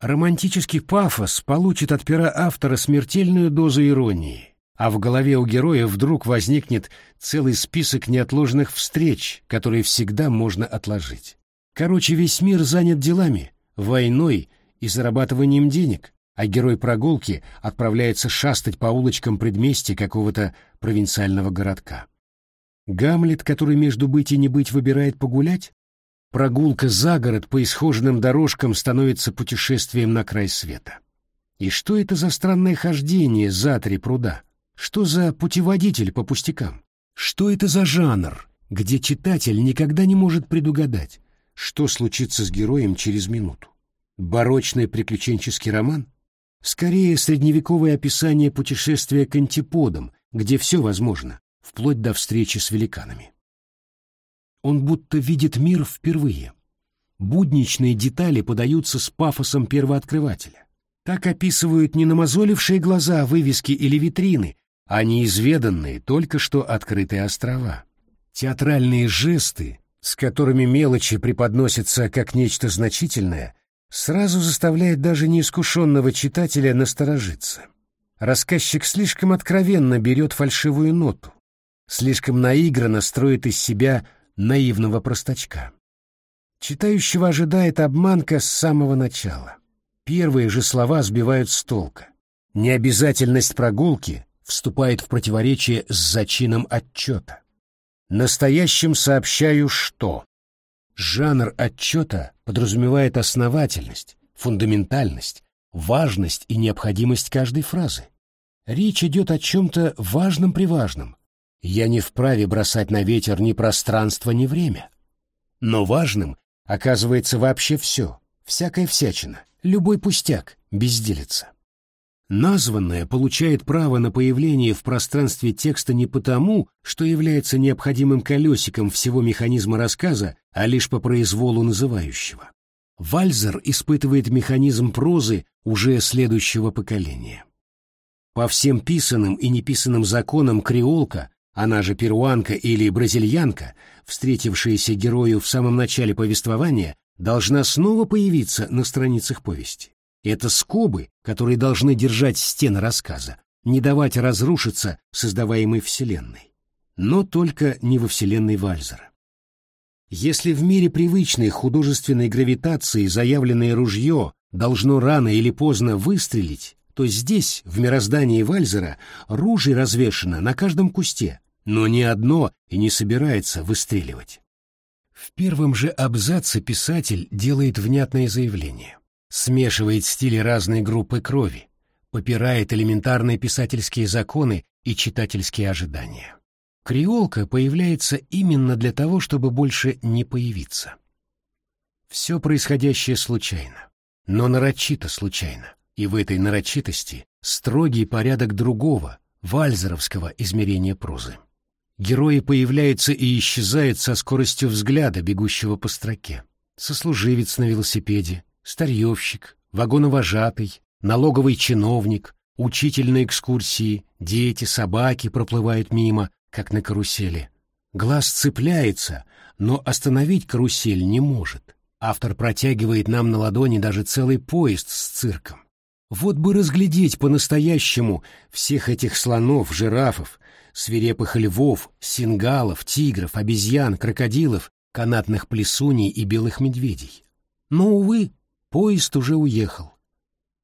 Романтический пафос получит от пера автора смертельную дозу иронии, а в голове у героя вдруг возникнет целый список неотложных встреч, которые всегда можно отложить. Короче, весь мир занят делами, войной и зарабатыванием денег, а герой прогулки отправляется шастать по улочкам предместья какого-то провинциального городка. Гамлет, который между быть и не быть выбирает погулять? Прогулка за город по исхоженным дорожкам становится путешествием на край света. И что это за странное хождение за три пруда? Что за путеводитель по пустякам? Что это за жанр, где читатель никогда не может предугадать, что случится с героем через минуту? Барочный приключенческий роман? Скорее, средневековое описание путешествия к антиподам, где все возможно, вплоть до встречи с великанами. Он будто видит мир впервые. Будничные детали подаются с пафосом первооткрывателя. Так описывают не намазолившие глаза вывески или витрины, а неизведанные, только что открытые острова. Театральные жесты, с которыми мелочи преподносятся как нечто значительное, сразу заставляют даже неискушенного читателя насторожиться. Рассказчик слишком откровенно берет фальшивую ноту, слишком наигранно строит из себя наивного простачка. Читающего ожидает обманка с самого начала. Первые же слова сбивают с толка. Необязательность прогулки вступает в противоречие с зачином отчета. Настоящим сообщаю, что жанр отчета подразумевает основательность, фундаментальность, важность и необходимость каждой фразы. Речь идет о чем-то важном-приважном. Я не вправе бросать на ветер ни пространство, ни время. Но важным оказывается вообще все, всякая всячина, любой пустяк, безделица. Названное получает право на появление в пространстве текста не потому, что является необходимым колесиком всего механизма рассказа, а лишь по произволу называющего. Вальзер испытывает механизм прозы уже следующего поколения. По всем писанным и неписанным законам креолка, она же перуанка или бразильянка, встретившаяся герою в самом начале повествования, должна снова появиться на страницах повести. Это скобы, которые должны держать стены рассказа, не давать разрушиться создаваемой вселенной. Но только не во вселенной Вальзера. Если в мире привычной художественной гравитации заявленное ружье должно рано или поздно выстрелить, то здесь, в мироздании Вальзера, ружей развешено на каждом кусте, но ни одно и не собирается выстреливать. В первом же абзаце писатель делает внятное заявление. Смешивает стили разной группы крови, попирает элементарные писательские законы и читательские ожидания. Креолка появляется именно для того, чтобы больше не появиться. Все происходящее случайно, но нарочито случайно и в этой нарочитости строгий порядок другого, вальзеровского измерения прозы. Герои появляются и исчезают со скоростью взгляда, бегущего по строке. Сослуживец на велосипеде, старьевщик, вагоновожатый, налоговый чиновник, учитель на экскурсии, дети, собаки проплывают мимо, как на карусели. Глаз цепляется, но остановить карусель не может. Автор протягивает нам на ладони даже целый поезд с цирком. Вот бы разглядеть по-настоящему всех этих слонов, жирафов, свирепых львов, сингалов, тигров, обезьян, крокодилов, канатных плесуней и белых медведей. Но, увы, поезд уже уехал.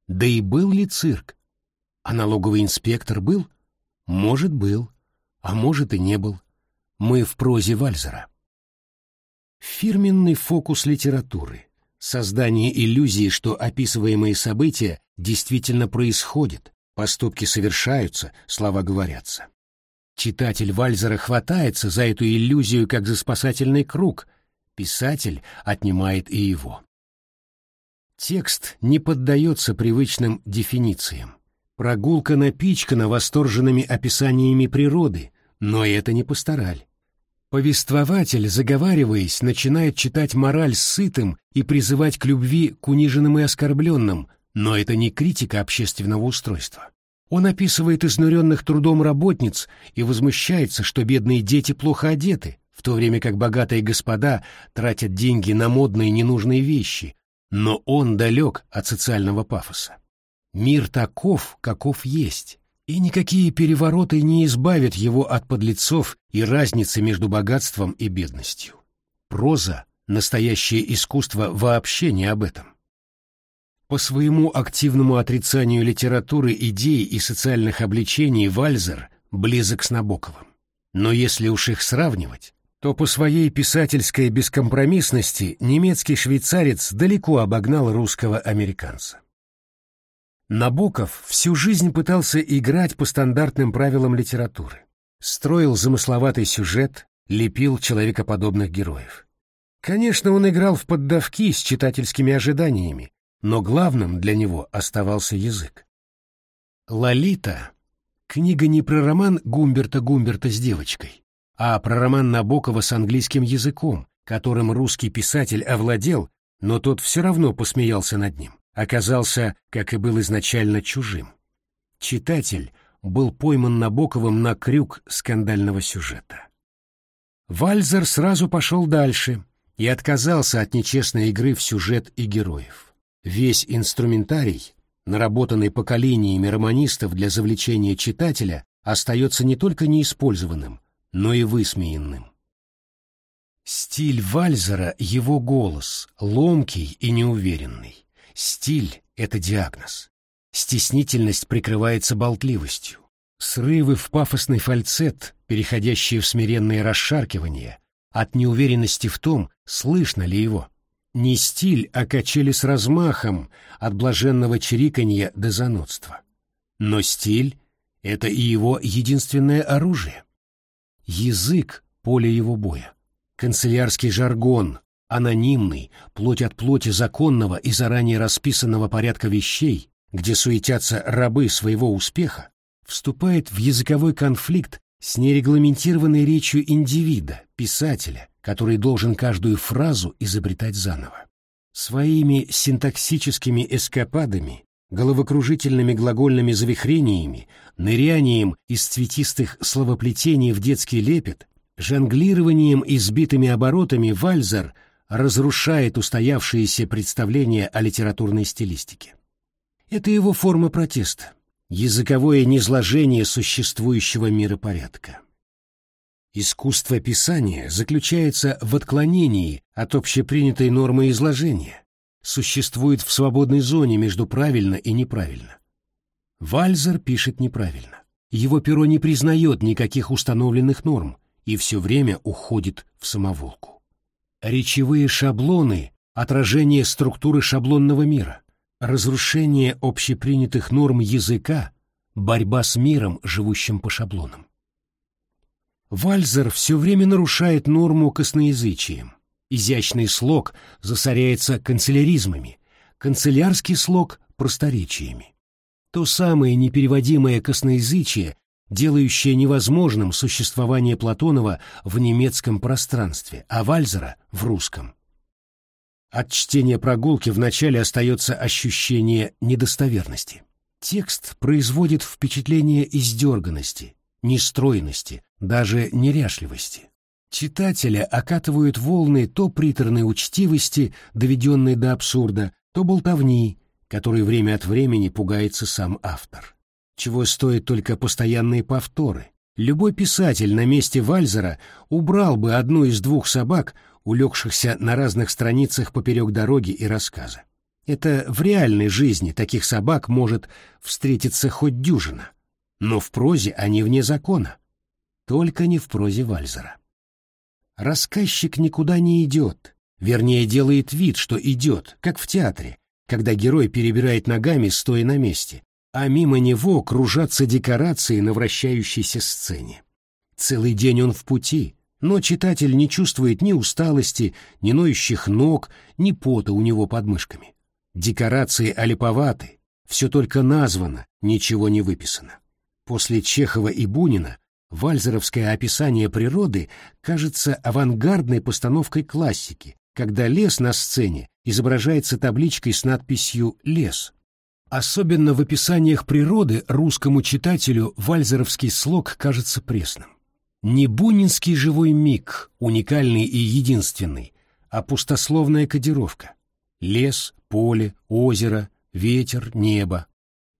Да и был ли цирк? А налоговый инспектор был? Может, был, а может и не был. Мы в прозе Вальзера. Фирменный фокус литературы — создание иллюзии, что описываемые события действительно происходит, поступки совершаются, слова говорятся. Читатель Вальзера хватается за эту иллюзию как за спасательный круг, писатель отнимает и его. Текст не поддается привычным дефинициям. Прогулка напичкана восторженными описаниями природы, но это не постараль. Повествователь, заговариваясь, начинает читать мораль сытым и призывать к любви к униженным и оскорбленным, но это не критика общественного устройства. Он описывает изнуренных трудом работниц и возмущается, что бедные дети плохо одеты, в то время как богатые господа тратят деньги на модные ненужные вещи, но он далек от социального пафоса. Мир таков, каков есть, и никакие перевороты не избавят его от подлецов и разницы между богатством и бедностью. Проза, настоящее искусство вообще не об этом. По своему активному отрицанию литературы, идей и социальных обличений Вальзер близок с Набоковым. Но если уж их сравнивать, то по своей писательской бескомпромиссности немецкий швейцарец далеко обогнал русского американца. Набоков всю жизнь пытался играть по стандартным правилам литературы. Строил замысловатый сюжет, лепил человекоподобных героев. Конечно, он играл в поддавки с читательскими ожиданиями, но главным для него оставался язык. «Лолита» — книга не про роман Гумберта Гумберта с девочкой, а про роман Набокова с английским языком, которым русский писатель овладел, но тот все равно посмеялся над ним, оказался, как и был изначально, чужим. Читатель был пойман Набоковым на крюк скандального сюжета. Вальзер сразу пошел дальше и отказался от нечестной игры в сюжет и героев. Весь инструментарий, наработанный поколениями романистов для завлечения читателя, остается не только неиспользованным, но и высмеянным. Стиль Вальзера — его голос, ломкий и неуверенный. Стиль — это диагноз. Стеснительность прикрывается болтливостью. Срывы в пафосный фальцет, переходящие в смиренные расшаркивания, от неуверенности в том, слышно ли его. Не стиль, а качели с размахом от блаженного чириканья до занудства. Но стиль — это и его единственное оружие. Язык — поле его боя. Канцелярский жаргон, анонимный, плоть от плоти законного и заранее расписанного порядка вещей, где суетятся рабы своего успеха, вступает в языковой конфликт с нерегламентированной речью индивида, писателя, который должен каждую фразу изобретать заново. Своими синтаксическими эскападами, головокружительными глагольными завихрениями, нырянием из цветистых словоплетений в детский лепет, жонглированием избитыми оборотами Вальзер разрушает устоявшиеся представления о литературной стилистике. Это его форма протеста, языковое низложение существующего миропорядка. Искусство писания заключается в отклонении от общепринятой нормы изложения, существует в свободной зоне между правильно и неправильно. Вальзер пишет неправильно. Его перо не признает никаких установленных норм и все время уходит в самоволку. Речевые шаблоны — отражение структуры шаблонного мира, разрушение общепринятых норм языка, борьба с миром, живущим по шаблонам. Вальзер все время нарушает норму косноязычием. Изящный слог засоряется канцеляризмами, канцелярский слог — просторечиями. То самое непереводимое косноязычие, делающее невозможным существование Платонова в немецком пространстве, а Вальзера — в русском. От чтения прогулки вначале остается ощущение недостоверности. Текст производит впечатление издерганности, нестройности, даже неряшливости. Читателя окатывают волны то приторной учтивости, доведенной до абсурда, то болтовни, которой время от времени пугается сам автор. Чего стоят только постоянные повторы. Любой писатель на месте Вальзера убрал бы одну из двух собак, улегшихся на разных страницах поперек дороги и рассказа. Это в реальной жизни таких собак может встретиться хоть дюжина. Но в прозе они вне закона. Только не в прозе Вальзера. Рассказчик никуда не идет, вернее делает вид, что идет, как в театре, когда герой перебирает ногами, стоя на месте, а мимо него кружатся декорации на вращающейся сцене. Целый день он в пути, но читатель не чувствует ни усталости, ни ноющих ног, ни пота у него под мышками. Декорации олиповаты, все только названо, ничего не выписано. После Чехова и Бунина вальзеровское описание природы кажется авангардной постановкой классики, когда лес на сцене изображается табличкой с надписью «Лес». Особенно в описаниях природы русскому читателю вальзеровский слог кажется пресным. Не бунинский живой миг, уникальный и единственный, а пустословная кодировка. Лес, поле, озеро, ветер, небо.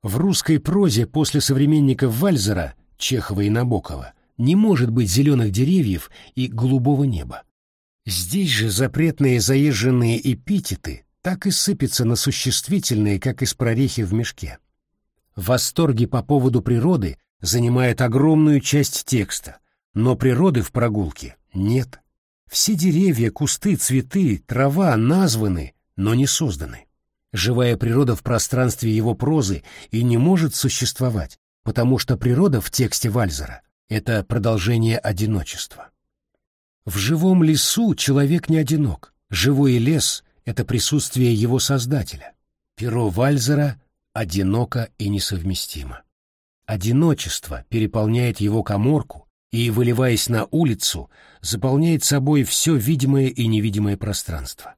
В русской прозе после современников Вальзера, Чехова и Набокова, не может быть зеленых деревьев и голубого неба. Здесь же запретные заезженные эпитеты так и сыпятся на существительные, как из прорехи в мешке. Восторги по поводу природы занимают огромную часть текста, но природы в прогулке нет. Все деревья, кусты, цветы, трава названы, но не созданы. Живая природа в пространстве его прозы и не может существовать, потому что природа в тексте Вальзера — это продолжение одиночества. В живом лесу человек не одинок. Живой лес — это присутствие его создателя. Перо Вальзера одиноко и несовместимо. Одиночество переполняет его коморку и, выливаясь на улицу, заполняет собой все видимое и невидимое пространство.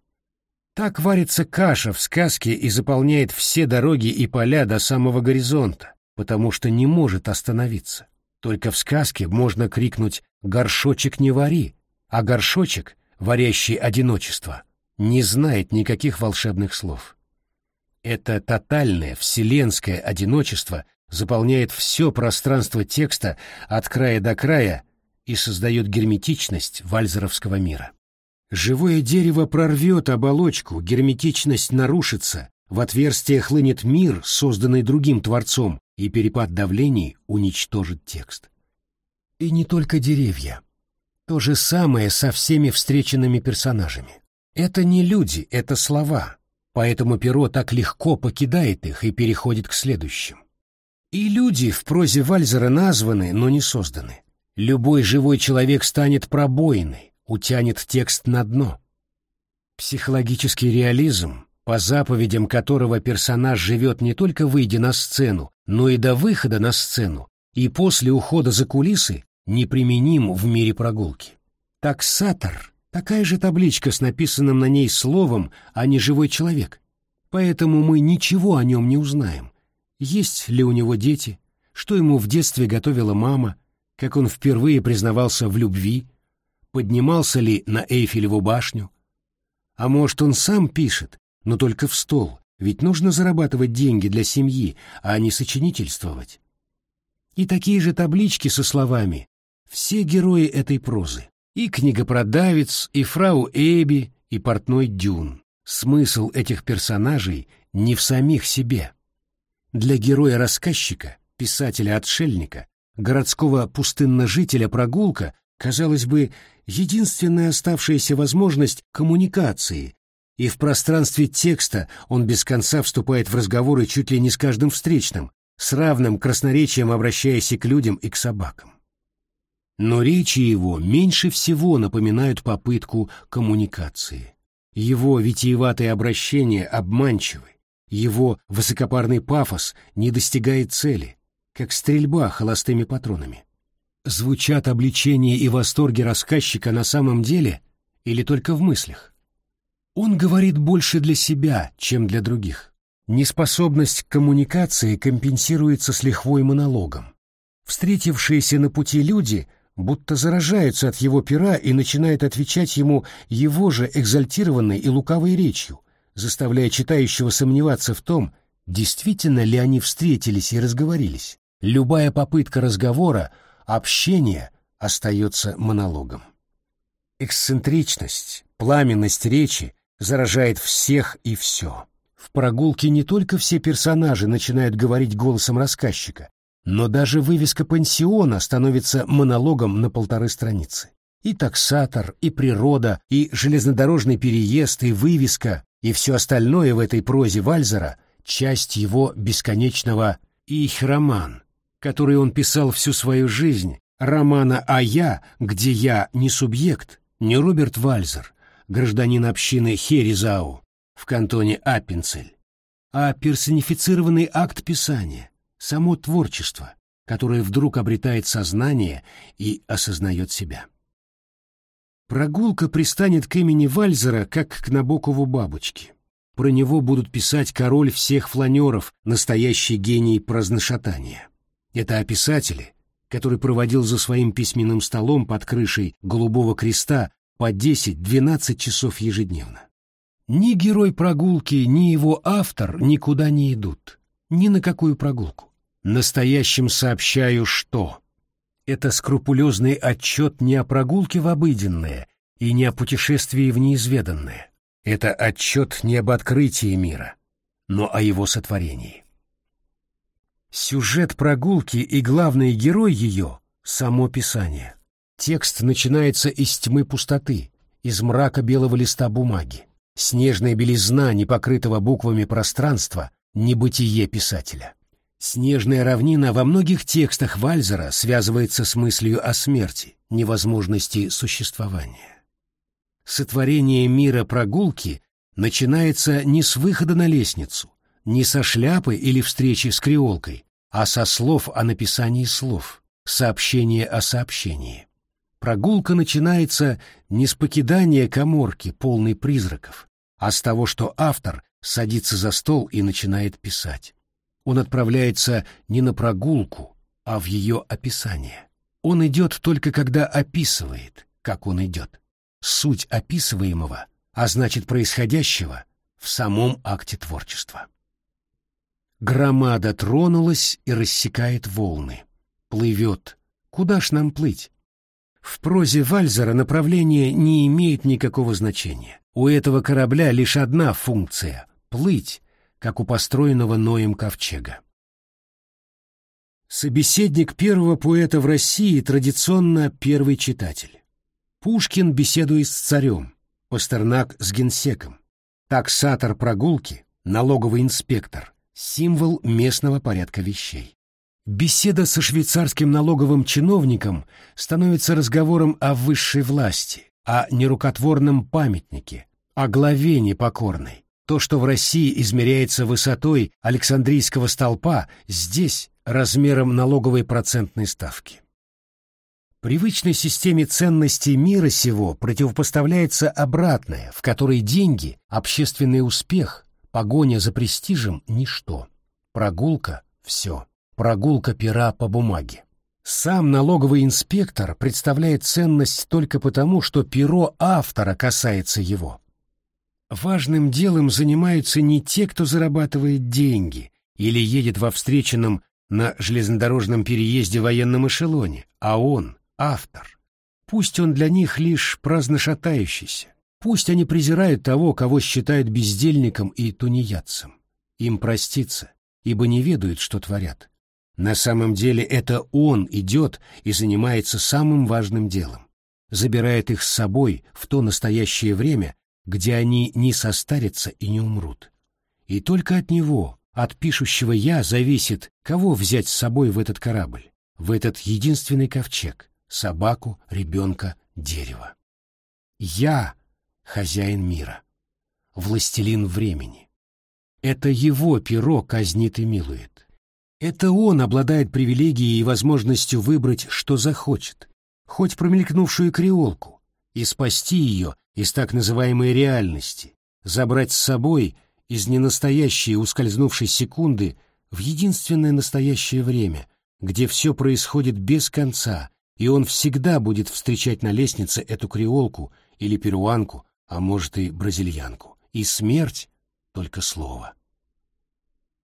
Так варится каша в сказке и заполняет все дороги и поля до самого горизонта, потому что не может остановиться. Только в сказке можно крикнуть «горшочек не вари», а горшочек, варящий одиночество, не знает никаких волшебных слов. Это тотальное вселенское одиночество заполняет все пространство текста от края до края и создает герметичность вальзеровского мира. Живое дерево прорвет оболочку, герметичность нарушится, в отверстие хлынет мир, созданный другим творцом, и перепад давлений уничтожит текст. И не только деревья. То же самое со всеми встреченными персонажами. Это не люди, это слова, поэтому перо так легко покидает их и переходит к следующим. И люди в прозе Вальзера названы, но не созданы. Любой живой человек станет пробоиной, утянет текст на дно. Психологический реализм, по заповедям которого персонаж живет не только выйдя на сцену, но и до выхода на сцену, и после ухода за кулисы, неприменим в мире прогулки. Таксатор — такая же табличка с написанным на ней словом, а не живой человек. Поэтому мы ничего о нем не узнаем. Есть ли у него дети, что ему в детстве готовила мама, как он впервые признавался в любви, поднимался ли на Эйфелеву башню. А может, он сам пишет, но только в стол, ведь нужно зарабатывать деньги для семьи, а не сочинительствовать. И такие же таблички со словами «Все герои этой прозы» и книгопродавец, и фрау Эби, и портной Дюн. Смысл этих персонажей не в самих себе. Для героя-рассказчика, писателя-отшельника, городского пустынножителя прогулка, казалось бы, единственная оставшаяся возможность коммуникации, и в пространстве текста он без конца вступает в разговоры чуть ли не с каждым встречным, с равным красноречием обращаясь и к людям, и к собакам. Но речи его меньше всего напоминают попытку коммуникации. Его витиеватые обращения обманчивы, его высокопарный пафос не достигает цели, как стрельба холостыми патронами. Звучат обличения и восторги рассказчика на самом деле или только в мыслях? Он говорит больше для себя, чем для других. Неспособность к коммуникации компенсируется с лихвой монологом. Встретившиеся на пути люди будто заражаются от его пера и начинают отвечать ему его же экзальтированной и лукавой речью, заставляя читающего сомневаться в том, действительно ли они встретились и разговорились. Любая попытка разговора, общения остается монологом. Эксцентричность, пламенность речи заражает всех и все. В прогулке не только все персонажи начинают говорить голосом рассказчика, но даже вывеска пансиона становится монологом на полторы страницы. И таксатор, и природа, и железнодорожный переезд, и вывеска, и все остальное в этой прозе Вальзера — часть его бесконечного «их-роман», который он писал всю свою жизнь, романа «А я», где я не субъект, не Роберт Вальзер, гражданин общины Херизау в кантоне Аппенцель, а персонифицированный акт писания, само творчество, которое вдруг обретает сознание и осознает себя. Прогулка пристанет к имени Вальзера, как к Набокову бабочки. Про него будут писать король всех фланеров, настоящий гений праздношатания. Это описатели, который проводил за своим письменным столом под крышей Голубого Креста по 10-12 часов ежедневно. Ни герой прогулки, ни его автор никуда не идут, ни на какую прогулку. Настоящим сообщаю, что это скрупулезный отчет не о прогулке в обыденное и не о путешествии в неизведанное. Это отчет не об открытии мира, но о его сотворении. Сюжет прогулки и главный герой ее — само Писание. Текст начинается из тьмы пустоты, из мрака белого листа бумаги. Снежная белизна непокрытого буквами пространства — небытие писателя. Снежная равнина во многих текстах Вальзера связывается с мыслью о смерти, невозможности существования. Сотворение мира прогулки начинается не с выхода на лестницу, не со шляпы или встречи с креолкой, а со слов о написании слов, сообщение о сообщении. Прогулка начинается не с покидания коморки, полной призраков, а с того, что автор садится за стол и начинает писать. Он отправляется не на прогулку, а в ее описание. Он идет только когда описывает, как он идет. Суть описываемого, а значит происходящего, в самом акте творчества. Громада тронулась и рассекает волны. Плывет. Куда ж нам плыть? В прозе Вальзера направление не имеет никакого значения. У этого корабля лишь одна функция — плыть, как у построенного Ноем ковчега. Собеседник первого поэта в России традиционно первый читатель. Пушкин беседует с царем, Пастернак с генсеком, таксатор прогулки, налоговый инспектор, символ местного порядка вещей. Беседа со швейцарским налоговым чиновником становится разговором о высшей власти, о нерукотворном памятнике, о главе непокорной. То, что в России измеряется высотой Александрийского столпа, здесь размером налоговой процентной ставки. Привычной системе ценностей мира сего противопоставляется обратное, в которой деньги, общественный успех, погоня за престижем – ничто. Прогулка – все прогулка пера по бумаге. Сам налоговый инспектор представляет ценность только потому, что перо автора касается его. Важным делом занимаются не те, кто зарабатывает деньги или едет во встреченном на железнодорожном переезде военном эшелоне, а он, автор. Пусть он для них лишь праздно шатающийся, Пусть они презирают того, кого считают бездельником и тунеядцем. Им проститься, ибо не ведают, что творят. На самом деле это он идет и занимается самым важным делом. Забирает их с собой в то настоящее время, где они не состарятся и не умрут. И только от него, от пишущего «я» зависит, кого взять с собой в этот корабль, в этот единственный ковчег — собаку, ребенка, дерево. «Я» — хозяин мира, властелин времени. Это его перо казнит и милует. Это он обладает привилегией и возможностью выбрать, что захочет, хоть промелькнувшую креолку, и спасти ее из так называемой реальности, забрать с собой из ненастоящей ускользнувшей секунды в единственное настоящее время, где все происходит без конца, и он всегда будет встречать на лестнице эту креолку или перуанку, а может и бразильянку. И смерть — только слово.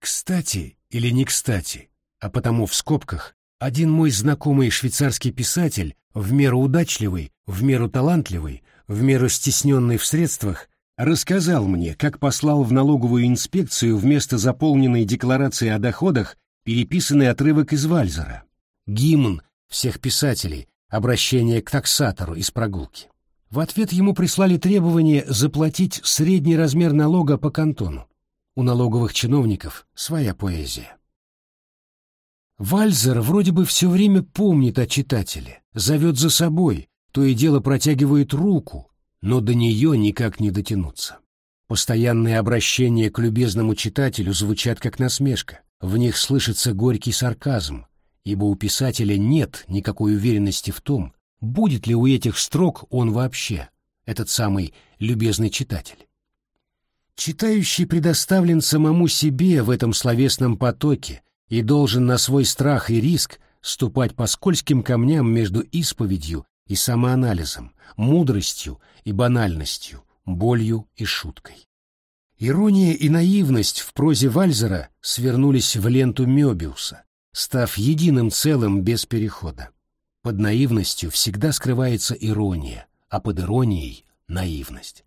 Кстати или не кстати, а потому в скобках, один мой знакомый швейцарский писатель, в меру удачливый, в меру талантливый, в меру стесненный в средствах, рассказал мне, как послал в налоговую инспекцию вместо заполненной декларации о доходах переписанный отрывок из Вальзера. Гимн всех писателей, обращение к таксатору из прогулки. В ответ ему прислали требование заплатить средний размер налога по кантону. У налоговых чиновников своя поэзия. Вальзер вроде бы все время помнит о читателе, зовет за собой, то и дело протягивает руку, но до нее никак не дотянуться. Постоянные обращения к любезному читателю звучат как насмешка, в них слышится горький сарказм, ибо у писателя нет никакой уверенности в том, будет ли у этих строк он вообще, этот самый любезный читатель. Читающий предоставлен самому себе в этом словесном потоке и должен на свой страх и риск ступать по скользким камням между исповедью и самоанализом, мудростью и банальностью, болью и шуткой. Ирония и наивность в прозе Вальзера свернулись в ленту Мёбиуса, став единым целым без перехода. Под наивностью всегда скрывается ирония, а под иронией — наивность.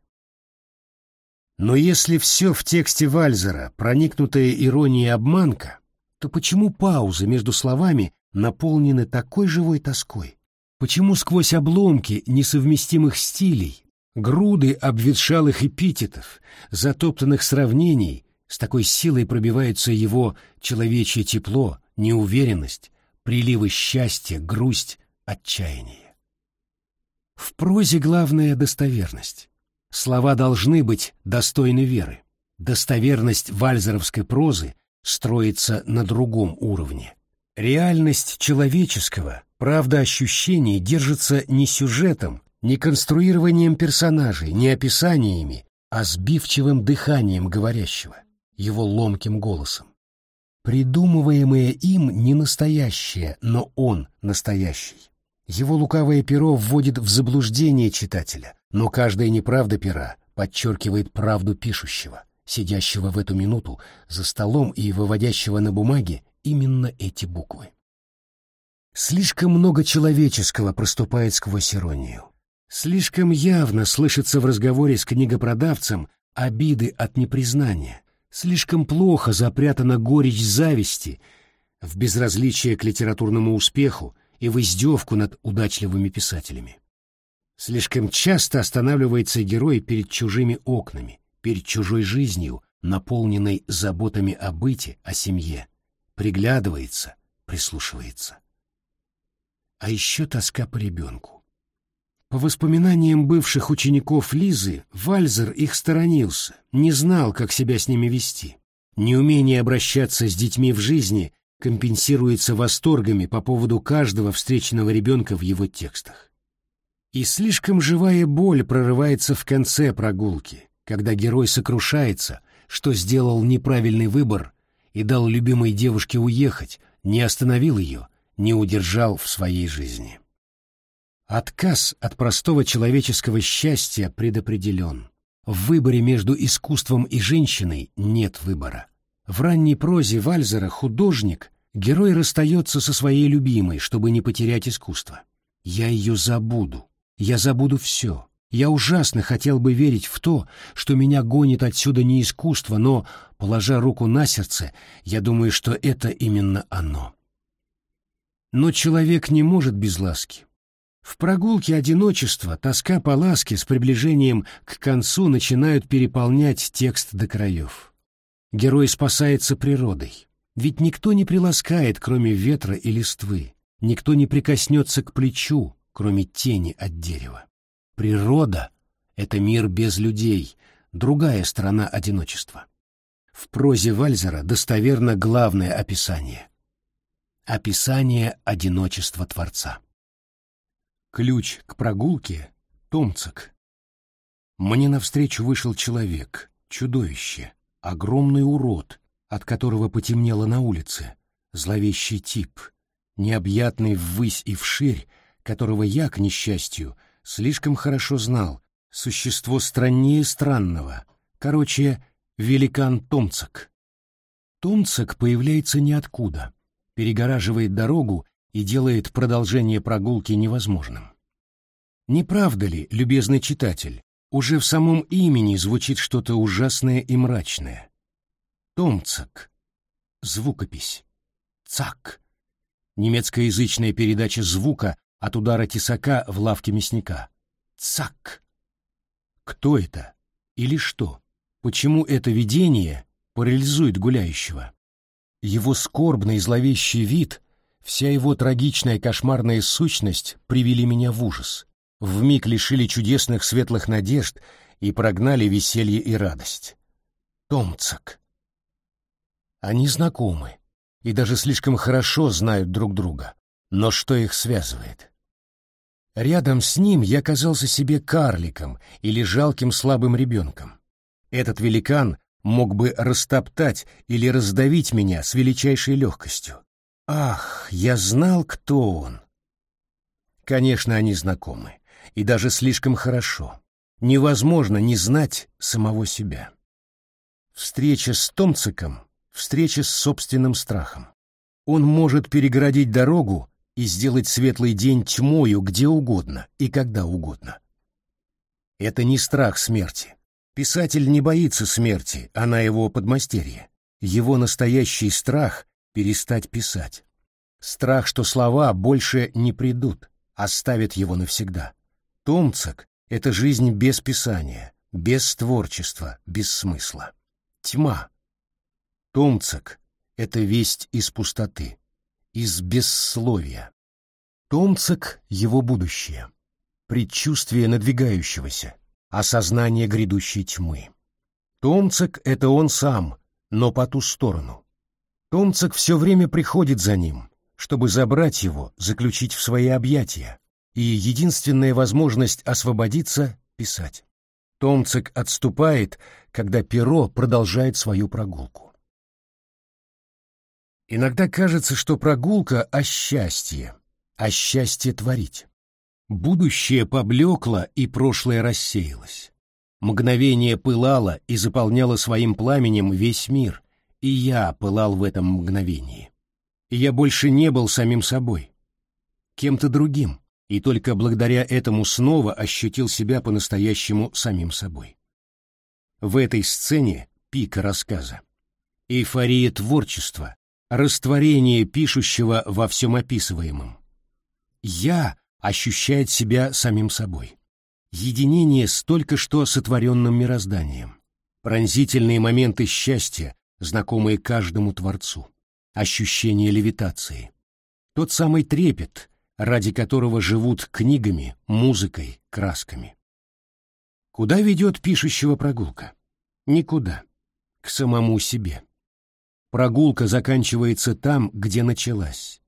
Но если все в тексте Вальзера проникнутая иронией обманка, то почему паузы между словами наполнены такой живой тоской? Почему сквозь обломки несовместимых стилей, груды обветшалых эпитетов, затоптанных сравнений, с такой силой пробиваются его человечье тепло, неуверенность, приливы счастья, грусть, отчаяние? В прозе главная достоверность. Слова должны быть достойны веры. Достоверность вальзеровской прозы строится на другом уровне. Реальность человеческого, правда ощущений держится не сюжетом, не конструированием персонажей, не описаниями, а сбивчивым дыханием говорящего, его ломким голосом. Придумываемое им не настоящее, но он настоящий. Его лукавое перо вводит в заблуждение читателя, но каждая неправда пера подчеркивает правду пишущего, сидящего в эту минуту за столом и выводящего на бумаге именно эти буквы. Слишком много человеческого проступает сквозь иронию. Слишком явно слышится в разговоре с книгопродавцем обиды от непризнания. Слишком плохо запрятана горечь зависти в безразличие к литературному успеху и в издевку над удачливыми писателями. Слишком часто останавливается герой перед чужими окнами, перед чужой жизнью, наполненной заботами о быте, о семье, приглядывается, прислушивается. А еще тоска по ребенку. По воспоминаниям бывших учеников Лизы, Вальзер их сторонился, не знал, как себя с ними вести. Неумение обращаться с детьми в жизни компенсируется восторгами по поводу каждого встреченного ребенка в его текстах. И слишком живая боль прорывается в конце прогулки, когда герой сокрушается, что сделал неправильный выбор и дал любимой девушке уехать, не остановил ее, не удержал в своей жизни. Отказ от простого человеческого счастья предопределен. В выборе между искусством и женщиной нет выбора. В ранней прозе Вальзера художник, герой расстается со своей любимой, чтобы не потерять искусство. «Я ее забуду, я забуду все, Я ужасно хотел бы верить в то, что меня гонит отсюда не искусство, но, положа руку на сердце, я думаю, что это именно оно. Но человек не может без ласки. В прогулке одиночества тоска по ласке с приближением к концу начинают переполнять текст до краев. Герой спасается природой. Ведь никто не приласкает, кроме ветра и листвы. Никто не прикоснется к плечу, кроме тени от дерева. Природа — это мир без людей, другая сторона одиночества. В прозе Вальзера достоверно главное описание. Описание одиночества Творца. Ключ к прогулке — Томцик. Мне навстречу вышел человек, чудовище, огромный урод, от которого потемнело на улице, зловещий тип, необъятный ввысь и вширь, которого я, к несчастью, слишком хорошо знал, существо страннее странного, короче, великан Томцак. Томцак появляется ниоткуда, перегораживает дорогу и делает продолжение прогулки невозможным. Не правда ли, любезный читатель, уже в самом имени звучит что-то ужасное и мрачное? Томцак. Звукопись. Цак. Немецкоязычная передача звука от удара тесака в лавке мясника. Цак. Кто это? Или что? Почему это видение парализует гуляющего? Его скорбный зловещий вид, вся его трагичная кошмарная сущность привели меня в ужас. Вмиг лишили чудесных светлых надежд и прогнали веселье и радость. Томцак. Они знакомы и даже слишком хорошо знают друг друга. Но что их связывает? Рядом с ним я казался себе карликом или жалким слабым ребенком. Этот великан мог бы растоптать или раздавить меня с величайшей легкостью. Ах, я знал, кто он. Конечно, они знакомы, и даже слишком хорошо. Невозможно не знать самого себя. Встреча с Томциком встреча с собственным страхом. Он может перегородить дорогу и сделать светлый день тьмою где угодно и когда угодно. Это не страх смерти. Писатель не боится смерти, она его подмастерье. Его настоящий страх — перестать писать. Страх, что слова больше не придут, оставят его навсегда. Томцак — это жизнь без писания, без творчества, без смысла. Тьма Томцак — это весть из пустоты, из бессловия. Томцак — его будущее, предчувствие надвигающегося, осознание грядущей тьмы. Томцак — это он сам, но по ту сторону. Томцак все время приходит за ним, чтобы забрать его, заключить в свои объятия, и единственная возможность освободиться — писать. Томцак отступает, когда перо продолжает свою прогулку. Иногда кажется, что прогулка о счастье, о счастье творить. Будущее поблекло и прошлое рассеялось. Мгновение пылало и заполняло своим пламенем весь мир, и я пылал в этом мгновении. И я больше не был самим собой, кем-то другим, и только благодаря этому снова ощутил себя по-настоящему самим собой. В этой сцене пика рассказа. Эйфория творчества, растворение пишущего во всем описываемом. «Я» ощущает себя самим собой. Единение с только что сотворенным мирозданием. Пронзительные моменты счастья, знакомые каждому Творцу. Ощущение левитации. Тот самый трепет, ради которого живут книгами, музыкой, красками. Куда ведет пишущего прогулка? Никуда. К самому себе. Прогулка заканчивается там, где началась.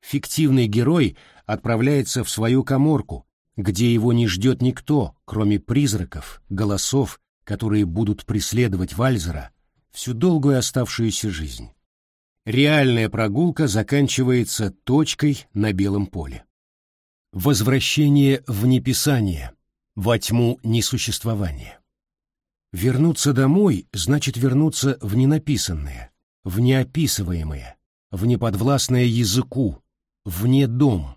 Фиктивный герой отправляется в свою коморку, где его не ждет никто, кроме призраков, голосов, которые будут преследовать Вальзера всю долгую оставшуюся жизнь. Реальная прогулка заканчивается точкой на белом поле. Возвращение в неписание, во тьму несуществования. Вернуться домой значит вернуться в ненаписанное, в неописываемое, в неподвластное языку, вне дом.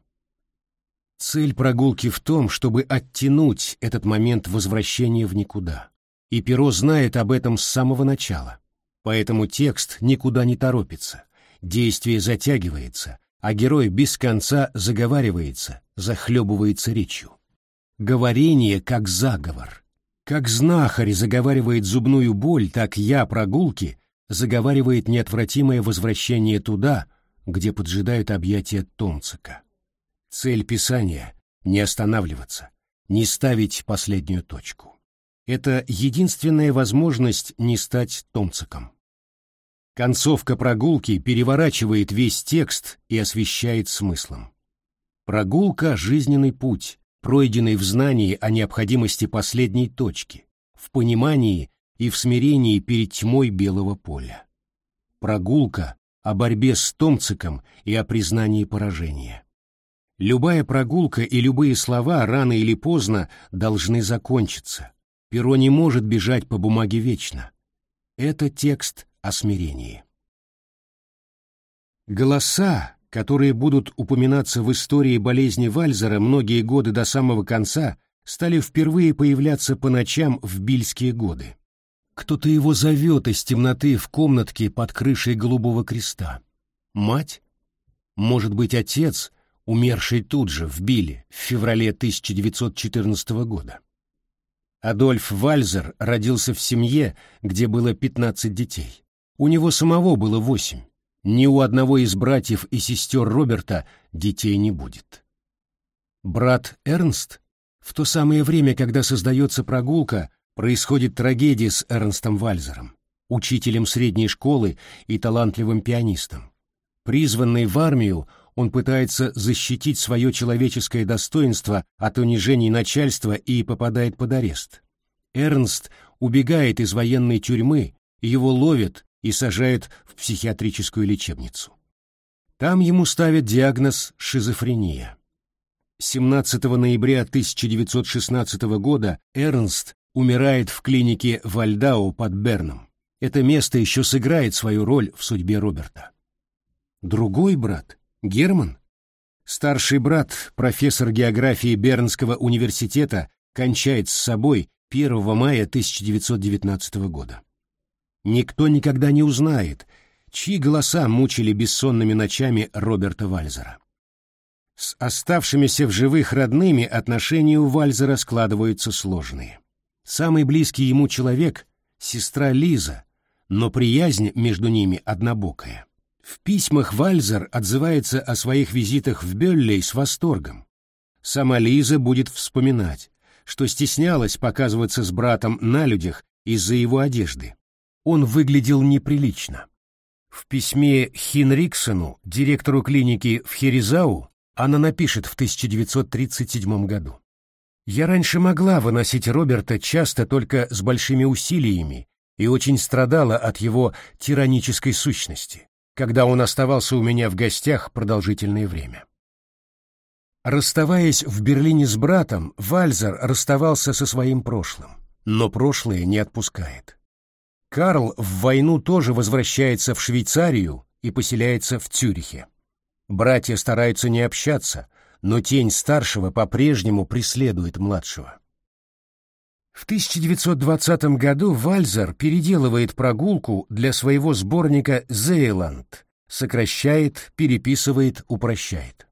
Цель прогулки в том, чтобы оттянуть этот момент возвращения в никуда. И Перо знает об этом с самого начала. Поэтому текст никуда не торопится, действие затягивается, а герой без конца заговаривается, захлебывается речью. Говорение как заговор. Как знахарь заговаривает зубную боль, так я, прогулки, заговаривает неотвратимое возвращение туда, где поджидают объятия Томцика. Цель писания — не останавливаться, не ставить последнюю точку. Это единственная возможность не стать Томциком. Концовка прогулки переворачивает весь текст и освещает смыслом. Прогулка — жизненный путь, пройденный в знании о необходимости последней точки, в понимании и в смирении перед тьмой белого поля. Прогулка о борьбе с Томциком и о признании поражения. Любая прогулка и любые слова рано или поздно должны закончиться. Перо не может бежать по бумаге вечно. Это текст о смирении. Голоса, которые будут упоминаться в истории болезни Вальзера многие годы до самого конца, стали впервые появляться по ночам в бильские годы. Кто-то его зовет из темноты в комнатке под крышей голубого креста. Мать? Может быть, отец — умерший тут же, в Биле, в феврале 1914 года. Адольф Вальзер родился в семье, где было 15 детей. У него самого было восемь. Ни у одного из братьев и сестер Роберта детей не будет. Брат Эрнст, в то самое время, когда создается прогулка, происходит трагедия с Эрнстом Вальзером, учителем средней школы и талантливым пианистом. Призванный в армию, он пытается защитить свое человеческое достоинство от унижений начальства и попадает под арест. Эрнст убегает из военной тюрьмы, его ловят и сажают в психиатрическую лечебницу. Там ему ставят диагноз шизофрения. 17 ноября 1916 года Эрнст умирает в клинике Вальдау под Берном. Это место еще сыграет свою роль в судьбе Роберта. Другой брат, Герман, старший брат, профессор географии Бернского университета, кончает с собой 1 мая 1919 года. Никто никогда не узнает, чьи голоса мучили бессонными ночами Роберта Вальзера. С оставшимися в живых родными отношения у Вальзера складываются сложные. Самый близкий ему человек — сестра Лиза, но приязнь между ними однобокая. В письмах Вальзер отзывается о своих визитах в Бёллей с восторгом. Сама Лиза будет вспоминать, что стеснялась показываться с братом на людях из-за его одежды. Он выглядел неприлично. В письме Хинриксону, директору клиники в Херезау, она напишет в 1937 году. «Я раньше могла выносить Роберта часто только с большими усилиями и очень страдала от его тиранической сущности когда он оставался у меня в гостях продолжительное время. Расставаясь в Берлине с братом, Вальзер расставался со своим прошлым, но прошлое не отпускает. Карл в войну тоже возвращается в Швейцарию и поселяется в Цюрихе. Братья стараются не общаться, но тень старшего по-прежнему преследует младшего. В 1920 году Вальзер переделывает прогулку для своего сборника «Зейланд», сокращает, переписывает, упрощает.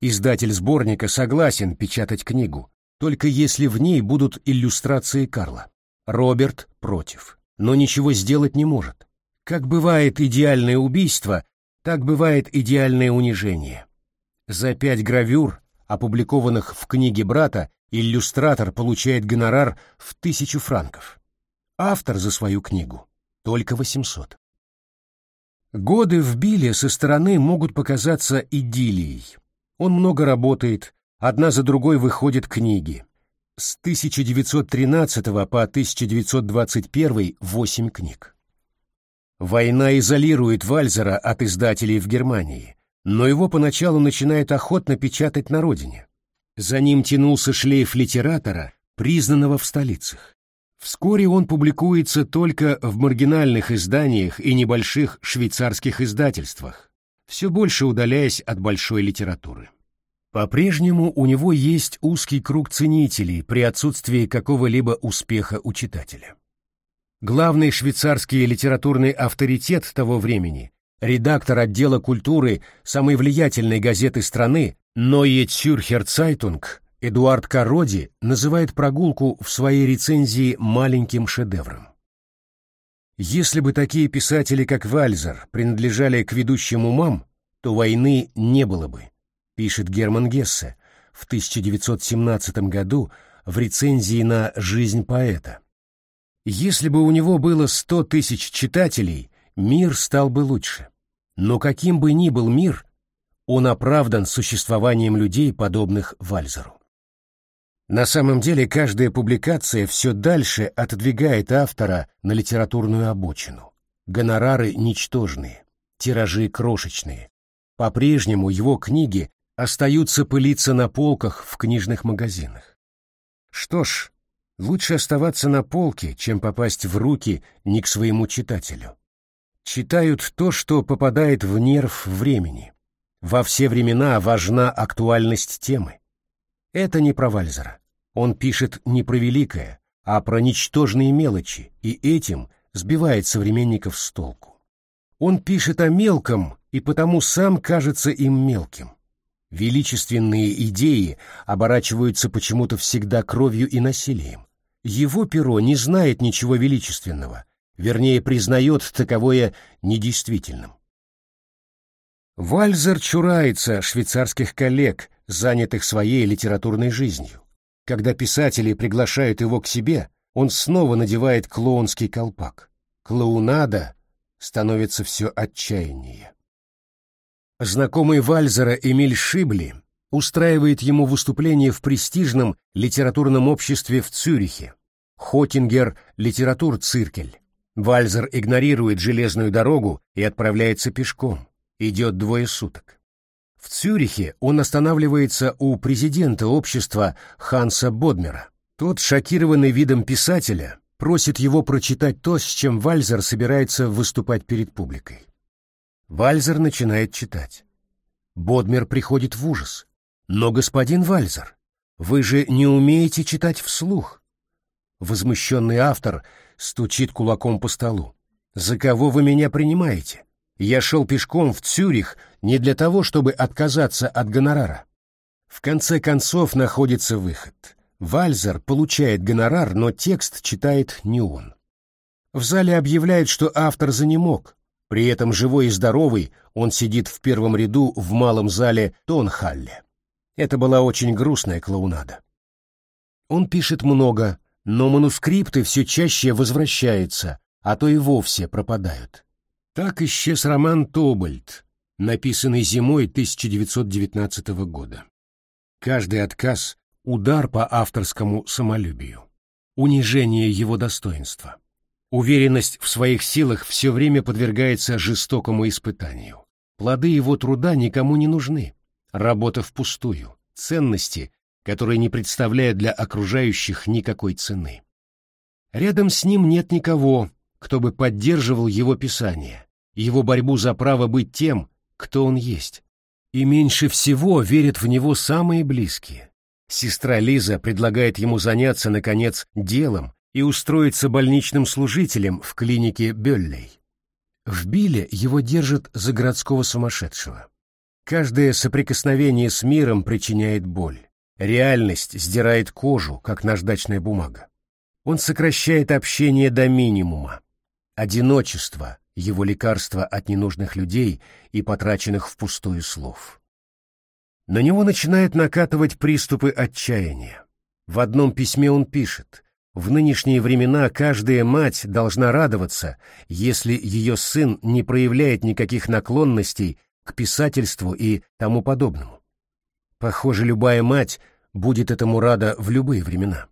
Издатель сборника согласен печатать книгу, только если в ней будут иллюстрации Карла. Роберт против, но ничего сделать не может. Как бывает идеальное убийство, так бывает идеальное унижение. За пять гравюр, опубликованных в книге брата, иллюстратор получает гонорар в тысячу франков. Автор за свою книгу — только 800. Годы в Биле со стороны могут показаться идиллией. Он много работает, одна за другой выходят книги. С 1913 по 1921 восемь книг. Война изолирует Вальзера от издателей в Германии, но его поначалу начинают охотно печатать на родине. За ним тянулся шлейф литератора, признанного в столицах. Вскоре он публикуется только в маргинальных изданиях и небольших швейцарских издательствах, все больше удаляясь от большой литературы. По-прежнему у него есть узкий круг ценителей при отсутствии какого-либо успеха у читателя. Главный швейцарский литературный авторитет того времени, редактор отдела культуры самой влиятельной газеты страны Neue Zürcher Zeitung Эдуард Кароди называет прогулку в своей рецензии маленьким шедевром. Если бы такие писатели, как Вальзер, принадлежали к ведущим умам, то войны не было бы пишет Герман Гессе в 1917 году в рецензии на «Жизнь поэта». Если бы у него было сто тысяч читателей, мир стал бы лучше. Но каким бы ни был мир, он оправдан существованием людей, подобных Вальзеру. На самом деле каждая публикация все дальше отодвигает автора на литературную обочину. Гонорары ничтожные, тиражи крошечные. По-прежнему его книги остаются пылиться на полках в книжных магазинах. Что ж, лучше оставаться на полке, чем попасть в руки не к своему читателю. Читают то, что попадает в нерв времени. Во все времена важна актуальность темы. Это не про Вальзера. Он пишет не про великое, а про ничтожные мелочи, и этим сбивает современников с толку. Он пишет о мелком, и потому сам кажется им мелким. Величественные идеи оборачиваются почему-то всегда кровью и насилием. Его перо не знает ничего величественного, вернее, признает таковое недействительным. Вальзер чурается швейцарских коллег, занятых своей литературной жизнью. Когда писатели приглашают его к себе, он снова надевает клоунский колпак. Клоунада становится все отчаяннее. Знакомый Вальзера Эмиль Шибли устраивает ему выступление в престижном литературном обществе в Цюрихе. Хотингер литератур-циркель. Вальзер игнорирует железную дорогу и отправляется пешком. Идет двое суток. В Цюрихе он останавливается у президента общества Ханса Бодмера. Тот, шокированный видом писателя, просит его прочитать то, с чем Вальзер собирается выступать перед публикой. Вальзер начинает читать. Бодмер приходит в ужас. «Но, господин Вальзер, вы же не умеете читать вслух!» Возмущенный автор стучит кулаком по столу. «За кого вы меня принимаете? Я шел пешком в Цюрих не для того, чтобы отказаться от гонорара». В конце концов находится выход. Вальзер получает гонорар, но текст читает не он. В зале объявляют, что автор занемог, при этом живой и здоровый он сидит в первом ряду в малом зале Тонхалле. Это была очень грустная клоунада. Он пишет много, но манускрипты все чаще возвращаются, а то и вовсе пропадают. Так исчез роман «Тобольд», написанный зимой 1919 года. Каждый отказ — удар по авторскому самолюбию, унижение его достоинства. Уверенность в своих силах все время подвергается жестокому испытанию. Плоды его труда никому не нужны. Работа впустую. Ценности, которые не представляют для окружающих никакой цены. Рядом с ним нет никого, кто бы поддерживал его писание, его борьбу за право быть тем, кто он есть. И меньше всего верят в него самые близкие. Сестра Лиза предлагает ему заняться, наконец, делом, и устроиться больничным служителем в клинике Бёллей. В Биле его держат за городского сумасшедшего. Каждое соприкосновение с миром причиняет боль. Реальность сдирает кожу, как наждачная бумага. Он сокращает общение до минимума. Одиночество — его лекарство от ненужных людей и потраченных впустую слов. На него начинают накатывать приступы отчаяния. В одном письме он пишет в нынешние времена каждая мать должна радоваться, если ее сын не проявляет никаких наклонностей к писательству и тому подобному. Похоже, любая мать будет этому рада в любые времена.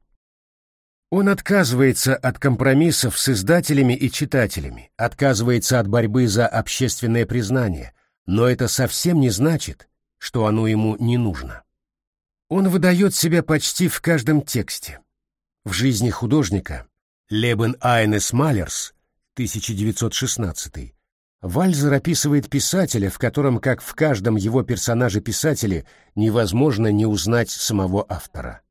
Он отказывается от компромиссов с издателями и читателями, отказывается от борьбы за общественное признание, но это совсем не значит, что оно ему не нужно. Он выдает себя почти в каждом тексте. В жизни художника Лебен Айнес Малерс 1916 Вальзер описывает писателя, в котором, как в каждом его персонаже-писателе, невозможно не узнать самого автора.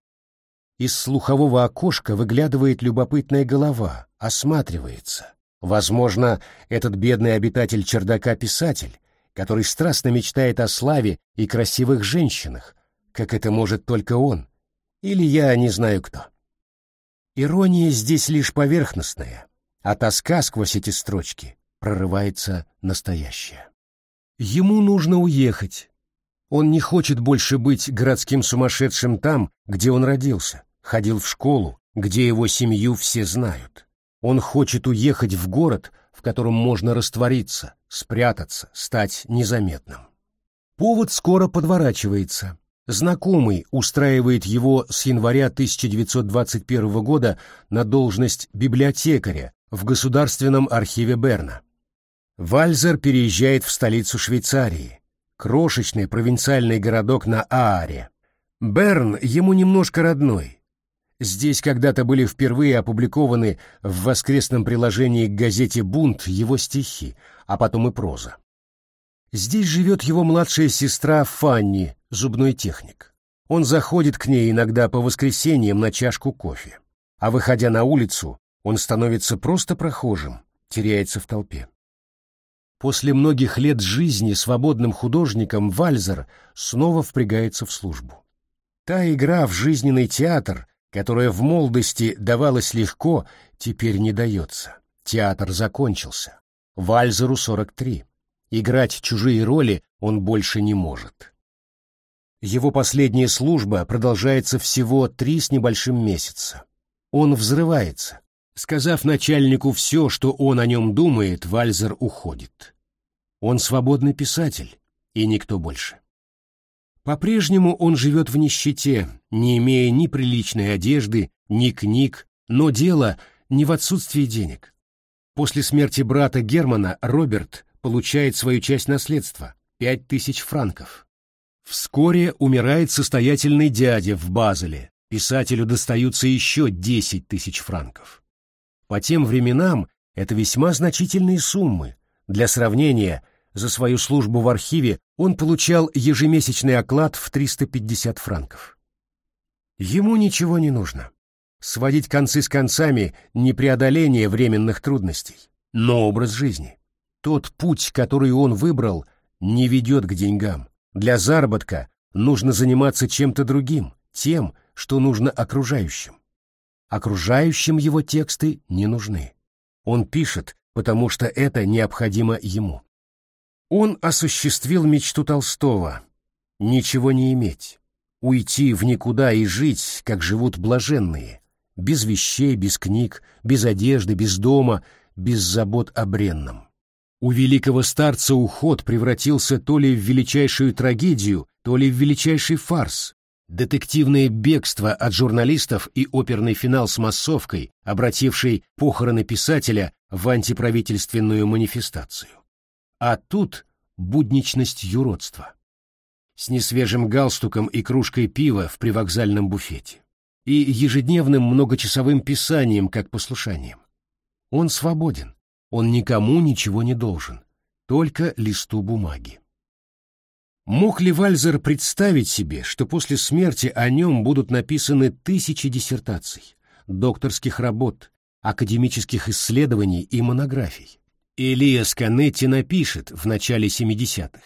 Из слухового окошка выглядывает любопытная голова, осматривается. Возможно, этот бедный обитатель чердака писатель, который страстно мечтает о славе и красивых женщинах, как это может только он, или я не знаю кто. Ирония здесь лишь поверхностная, а тоска сквозь эти строчки прорывается настоящее. Ему нужно уехать. Он не хочет больше быть городским сумасшедшим там, где он родился, ходил в школу, где его семью все знают. Он хочет уехать в город, в котором можно раствориться, спрятаться, стать незаметным. Повод скоро подворачивается. Знакомый устраивает его с января 1921 года на должность библиотекаря в Государственном архиве Берна. Вальзер переезжает в столицу Швейцарии, крошечный провинциальный городок на Ааре. Берн ему немножко родной. Здесь когда-то были впервые опубликованы в воскресном приложении к газете «Бунт» его стихи, а потом и проза. Здесь живет его младшая сестра Фанни, зубной техник. Он заходит к ней иногда по воскресеньям на чашку кофе. А выходя на улицу, он становится просто прохожим, теряется в толпе. После многих лет жизни свободным художником Вальзер снова впрягается в службу. Та игра в жизненный театр, которая в молодости давалась легко, теперь не дается. Театр закончился. Вальзеру 43. Играть чужие роли он больше не может. Его последняя служба продолжается всего три с небольшим месяца. Он взрывается. Сказав начальнику все, что он о нем думает, Вальзер уходит. Он свободный писатель, и никто больше. По-прежнему он живет в нищете, не имея ни приличной одежды, ни книг, но дело не в отсутствии денег. После смерти брата Германа Роберт получает свою часть наследства — пять тысяч франков. Вскоре умирает состоятельный дядя в Базеле, писателю достаются еще десять тысяч франков. По тем временам это весьма значительные суммы. Для сравнения, за свою службу в архиве он получал ежемесячный оклад в 350 франков. Ему ничего не нужно. Сводить концы с концами — не преодоление временных трудностей, но образ жизни. Тот путь, который он выбрал, не ведет к деньгам. Для заработка нужно заниматься чем-то другим, тем, что нужно окружающим. Окружающим его тексты не нужны. Он пишет, потому что это необходимо ему. Он осуществил мечту Толстого — ничего не иметь, уйти в никуда и жить, как живут блаженные, без вещей, без книг, без одежды, без дома, без забот о бренном. У великого старца уход превратился то ли в величайшую трагедию, то ли в величайший фарс. Детективное бегство от журналистов и оперный финал с массовкой, обративший похороны писателя в антиправительственную манифестацию. А тут будничность юродства. С несвежим галстуком и кружкой пива в привокзальном буфете. И ежедневным многочасовым писанием как послушанием. Он свободен, он никому ничего не должен, только листу бумаги. Мог ли Вальзер представить себе, что после смерти о нем будут написаны тысячи диссертаций, докторских работ, академических исследований и монографий? Элиас Канетти напишет в начале 70-х.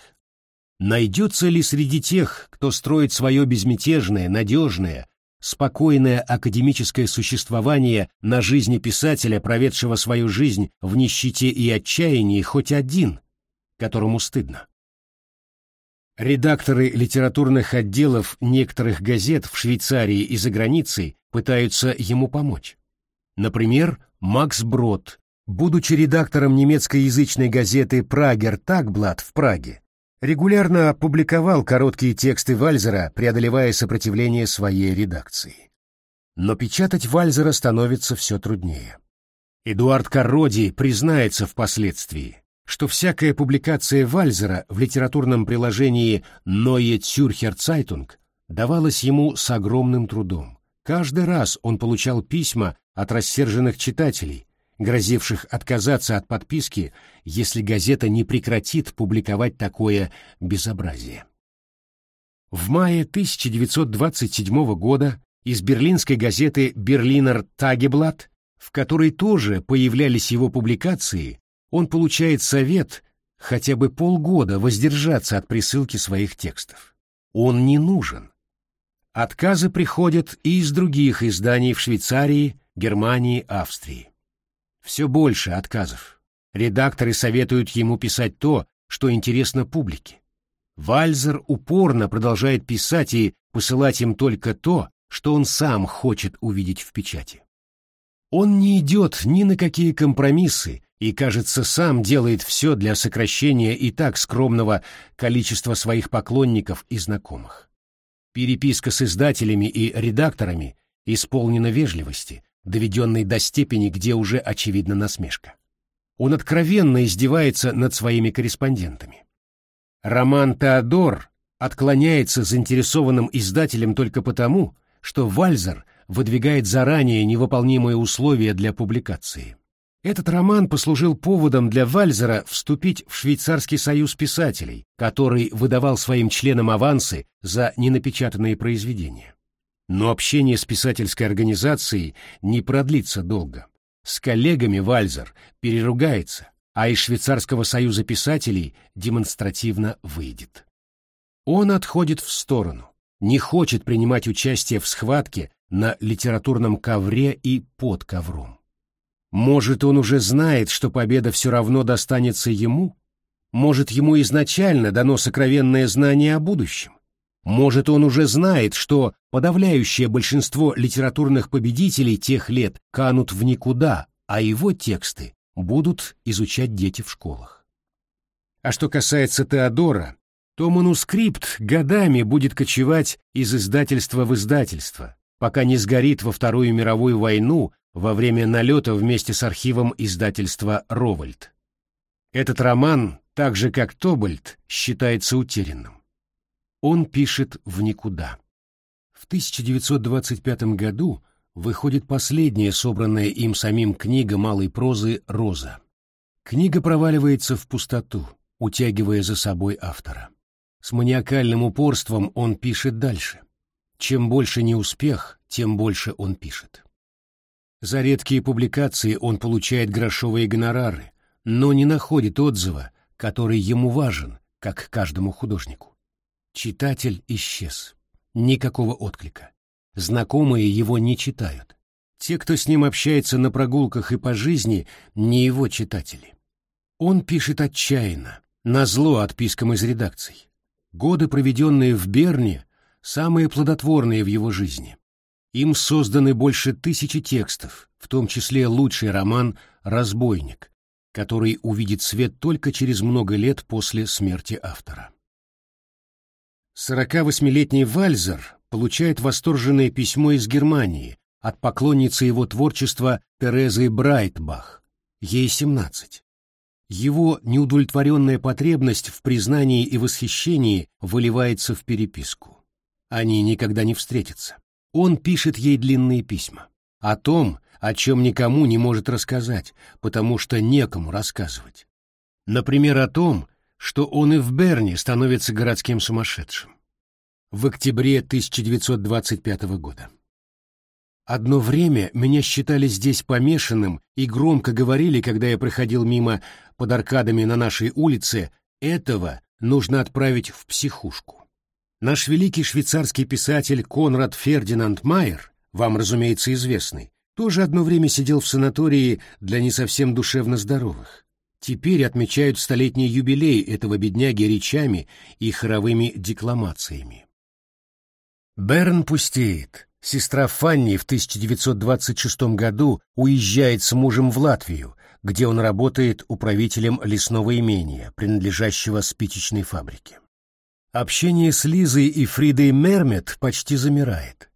Найдется ли среди тех, кто строит свое безмятежное, надежное, спокойное академическое существование на жизни писателя, проведшего свою жизнь в нищете и отчаянии, хоть один, которому стыдно? Редакторы литературных отделов некоторых газет в Швейцарии и за границей пытаются ему помочь. Например, Макс Брод Будучи редактором немецкоязычной газеты «Прагер Тагблат» в Праге, регулярно публиковал короткие тексты Вальзера, преодолевая сопротивление своей редакции. Но печатать Вальзера становится все труднее. Эдуард Карроди признается впоследствии, что всякая публикация Вальзера в литературном приложении «Neue Zürcher Zeitung» давалась ему с огромным трудом. Каждый раз он получал письма от рассерженных читателей, грозивших отказаться от подписки, если газета не прекратит публиковать такое безобразие. В мае 1927 года из берлинской газеты «Берлинер Тагеблат», в которой тоже появлялись его публикации, он получает совет хотя бы полгода воздержаться от присылки своих текстов. Он не нужен. Отказы приходят и из других изданий в Швейцарии, Германии, Австрии. Все больше отказов. Редакторы советуют ему писать то, что интересно публике. Вальзер упорно продолжает писать и посылать им только то, что он сам хочет увидеть в печати. Он не идет ни на какие компромиссы и, кажется, сам делает все для сокращения и так скромного количества своих поклонников и знакомых. Переписка с издателями и редакторами исполнена вежливости, доведенной до степени, где уже очевидна насмешка. Он откровенно издевается над своими корреспондентами. Роман «Теодор» отклоняется заинтересованным издателем только потому, что Вальзер выдвигает заранее невыполнимые условия для публикации. Этот роман послужил поводом для Вальзера вступить в Швейцарский союз писателей, который выдавал своим членам авансы за ненапечатанные произведения. Но общение с писательской организацией не продлится долго. С коллегами Вальзер переругается, а из Швейцарского союза писателей демонстративно выйдет. Он отходит в сторону, не хочет принимать участие в схватке на литературном ковре и под ковром. Может, он уже знает, что победа все равно достанется ему? Может, ему изначально дано сокровенное знание о будущем? Может, он уже знает, что подавляющее большинство литературных победителей тех лет канут в никуда, а его тексты будут изучать дети в школах. А что касается Теодора, то манускрипт годами будет кочевать из издательства в издательство, пока не сгорит во Вторую мировую войну во время налета вместе с архивом издательства «Ровальд». Этот роман, так же как Тобольд, считается утерянным. Он пишет в никуда. В 1925 году выходит последняя собранная им самим книга малой прозы «Роза». Книга проваливается в пустоту, утягивая за собой автора. С маниакальным упорством он пишет дальше. Чем больше неуспех, тем больше он пишет. За редкие публикации он получает грошовые гонорары, но не находит отзыва, который ему важен, как каждому художнику. Читатель исчез. Никакого отклика. Знакомые его не читают. Те, кто с ним общается на прогулках и по жизни, не его читатели. Он пишет отчаянно, назло отпискам из редакций. Годы, проведенные в Берне, самые плодотворные в его жизни. Им созданы больше тысячи текстов, в том числе лучший роман «Разбойник», который увидит свет только через много лет после смерти автора. 48-летний Вальзер получает восторженное письмо из Германии от поклонницы его творчества Терезы Брайтбах. Ей 17. Его неудовлетворенная потребность в признании и восхищении выливается в переписку. Они никогда не встретятся. Он пишет ей длинные письма. О том, о чем никому не может рассказать, потому что некому рассказывать. Например, о том, что он и в Берне становится городским сумасшедшим. В октябре 1925 года. Одно время меня считали здесь помешанным и громко говорили, когда я проходил мимо под аркадами на нашей улице, этого нужно отправить в психушку. Наш великий швейцарский писатель Конрад Фердинанд Майер, вам, разумеется, известный, тоже одно время сидел в санатории для не совсем душевно здоровых. Теперь отмечают столетний юбилей этого бедняги речами и хоровыми декламациями. Берн пустеет. Сестра Фанни в 1926 году уезжает с мужем в Латвию, где он работает управителем лесного имения, принадлежащего спичечной фабрике. Общение с Лизой и Фридой Мермет почти замирает.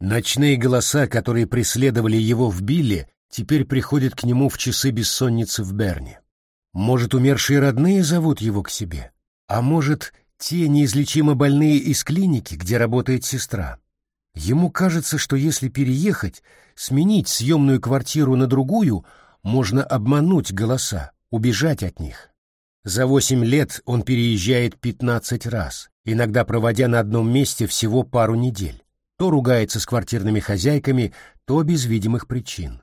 Ночные голоса, которые преследовали его в Билле, теперь приходят к нему в часы бессонницы в Берне. Может, умершие родные зовут его к себе? А может, те неизлечимо больные из клиники, где работает сестра? Ему кажется, что если переехать, сменить съемную квартиру на другую, можно обмануть голоса, убежать от них. За восемь лет он переезжает пятнадцать раз, иногда проводя на одном месте всего пару недель. То ругается с квартирными хозяйками, то без видимых причин.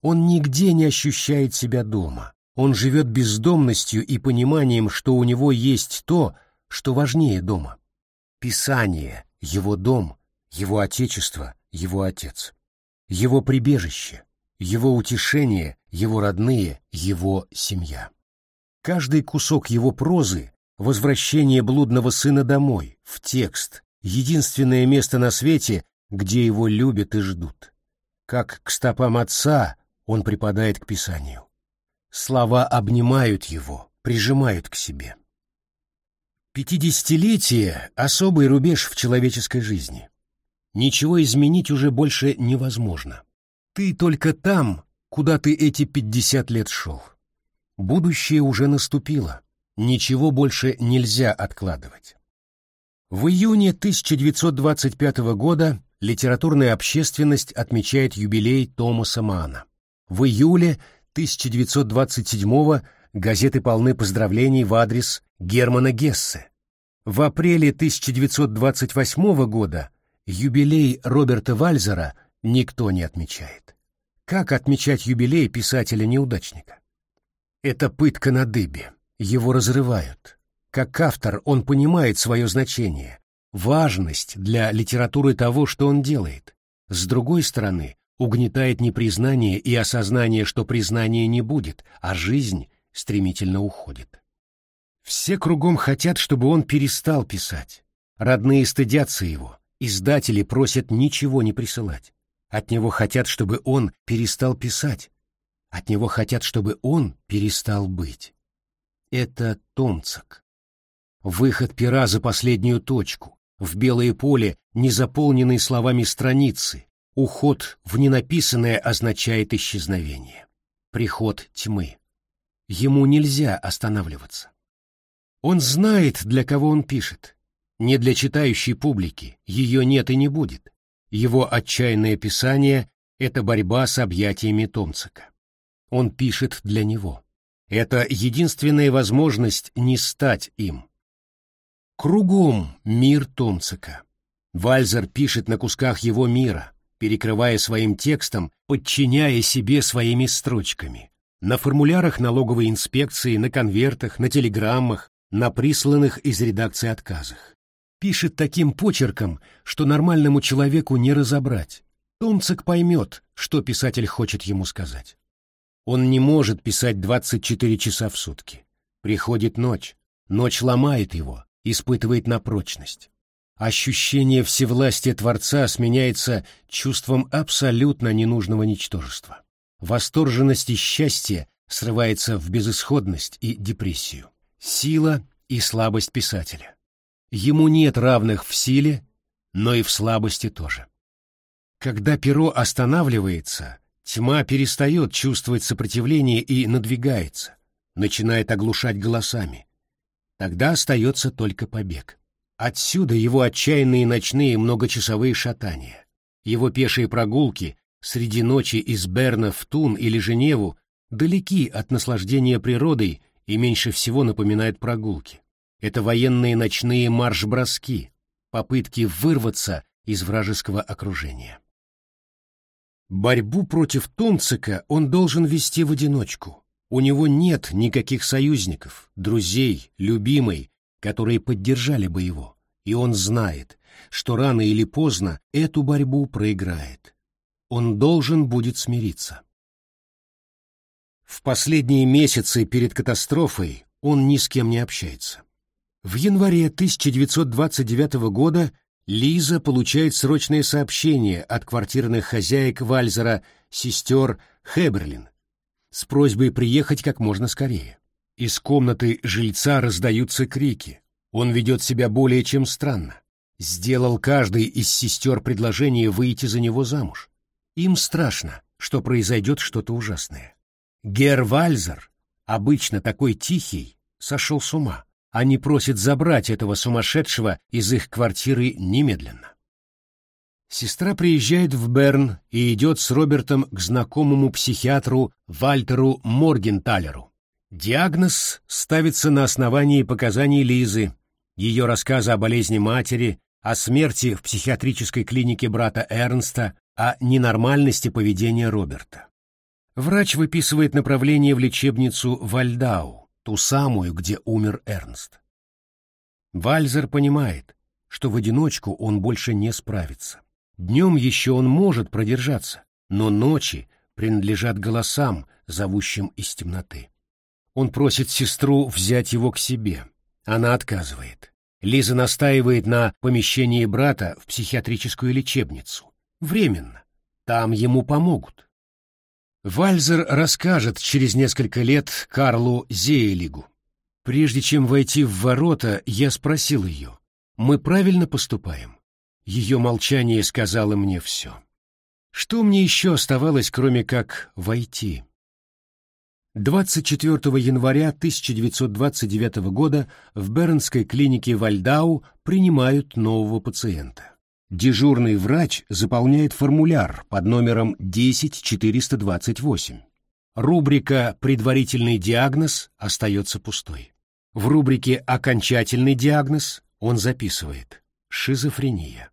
Он нигде не ощущает себя дома. Он живет бездомностью и пониманием, что у него есть то, что важнее дома. Писание — его дом, его отечество, его отец. Его прибежище, его утешение, его родные, его семья. Каждый кусок его прозы — возвращение блудного сына домой, в текст, единственное место на свете, где его любят и ждут. Как к стопам отца он припадает к Писанию. Слова обнимают его, прижимают к себе. Пятидесятилетие — особый рубеж в человеческой жизни. Ничего изменить уже больше невозможно. Ты только там, куда ты эти пятьдесят лет шел. Будущее уже наступило. Ничего больше нельзя откладывать. В июне 1925 года литературная общественность отмечает юбилей Томаса Мана. В июле 1927 газеты полны поздравлений в адрес Германа Гессе. В апреле 1928 года юбилей Роберта Вальзера никто не отмечает. Как отмечать юбилей писателя-неудачника? Это пытка на дыбе, его разрывают. Как автор он понимает свое значение, важность для литературы того, что он делает. С другой стороны, угнетает непризнание и осознание, что признания не будет, а жизнь стремительно уходит. Все кругом хотят, чтобы он перестал писать. Родные стыдятся его, издатели просят ничего не присылать. От него хотят, чтобы он перестал писать. От него хотят, чтобы он перестал быть. Это Томцак. Выход пера за последнюю точку, в белое поле, не заполненные словами страницы, Уход в ненаписанное означает исчезновение. Приход тьмы. Ему нельзя останавливаться. Он знает, для кого он пишет. Не для читающей публики, ее нет и не будет. Его отчаянное писание — это борьба с объятиями Томцика. Он пишет для него. Это единственная возможность не стать им. Кругом мир Томцика. Вальзер пишет на кусках его мира, перекрывая своим текстом, подчиняя себе своими строчками. На формулярах налоговой инспекции, на конвертах, на телеграммах, на присланных из редакции отказах. Пишет таким почерком, что нормальному человеку не разобрать. Томцик поймет, что писатель хочет ему сказать. Он не может писать 24 часа в сутки. Приходит ночь. Ночь ломает его, испытывает на прочность. Ощущение всевластия Творца сменяется чувством абсолютно ненужного ничтожества. Восторженность и счастье срывается в безысходность и депрессию. Сила и слабость писателя. Ему нет равных в силе, но и в слабости тоже. Когда перо останавливается, тьма перестает чувствовать сопротивление и надвигается, начинает оглушать голосами. Тогда остается только побег. Отсюда его отчаянные ночные многочасовые шатания, его пешие прогулки среди ночи из Берна в Тун или Женеву далеки от наслаждения природой и меньше всего напоминают прогулки. Это военные ночные марш-броски, попытки вырваться из вражеского окружения. Борьбу против Томцика он должен вести в одиночку. У него нет никаких союзников, друзей, любимой, которые поддержали бы его, и он знает, что рано или поздно эту борьбу проиграет. Он должен будет смириться. В последние месяцы перед катастрофой он ни с кем не общается. В январе 1929 года Лиза получает срочное сообщение от квартирных хозяек Вальзера, сестер Хеберлин, с просьбой приехать как можно скорее. Из комнаты жильца раздаются крики. Он ведет себя более чем странно. Сделал каждый из сестер предложение выйти за него замуж. Им страшно, что произойдет что-то ужасное. Гер Вальзер, обычно такой тихий, сошел с ума. Они просят забрать этого сумасшедшего из их квартиры немедленно. Сестра приезжает в Берн и идет с Робертом к знакомому психиатру Вальтеру Моргенталеру. Диагноз ставится на основании показаний Лизы, ее рассказа о болезни матери, о смерти в психиатрической клинике брата Эрнста, о ненормальности поведения Роберта. Врач выписывает направление в лечебницу Вальдау, ту самую, где умер Эрнст. Вальзер понимает, что в одиночку он больше не справится. Днем еще он может продержаться, но ночи принадлежат голосам, зовущим из темноты. Он просит сестру взять его к себе. Она отказывает. Лиза настаивает на помещении брата в психиатрическую лечебницу. Временно. Там ему помогут. Вальзер расскажет через несколько лет Карлу Зеелигу. Прежде чем войти в ворота, я спросил ее, мы правильно поступаем? Ее молчание сказало мне все. Что мне еще оставалось, кроме как войти? 24 января 1929 года в Бернской клинике Вальдау принимают нового пациента. Дежурный врач заполняет формуляр под номером 10428. Рубрика «Предварительный диагноз» остается пустой. В рубрике «Окончательный диагноз» он записывает «Шизофрения».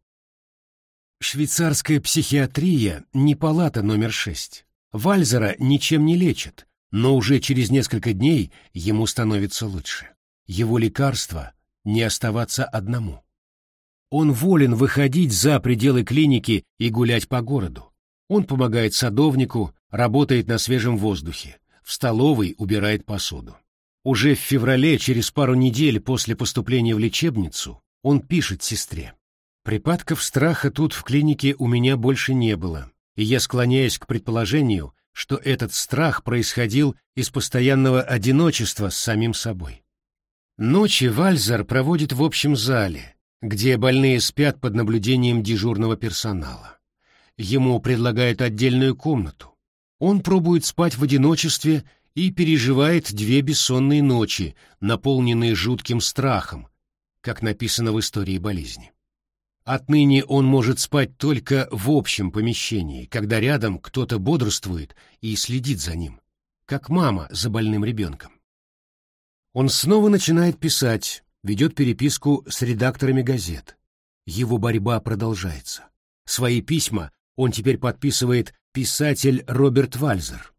Швейцарская психиатрия не палата номер 6. Вальзера ничем не лечит, но уже через несколько дней ему становится лучше. Его лекарство — не оставаться одному. Он волен выходить за пределы клиники и гулять по городу. Он помогает садовнику, работает на свежем воздухе, в столовой убирает посуду. Уже в феврале, через пару недель после поступления в лечебницу, он пишет сестре. «Припадков страха тут в клинике у меня больше не было, и я склоняюсь к предположению, что этот страх происходил из постоянного одиночества с самим собой. Ночи Вальзер проводит в общем зале, где больные спят под наблюдением дежурного персонала. Ему предлагают отдельную комнату. Он пробует спать в одиночестве и переживает две бессонные ночи, наполненные жутким страхом, как написано в истории болезни. Отныне он может спать только в общем помещении, когда рядом кто-то бодрствует и следит за ним, как мама за больным ребенком. Он снова начинает писать, ведет переписку с редакторами газет. Его борьба продолжается. Свои письма он теперь подписывает писатель Роберт Вальзер.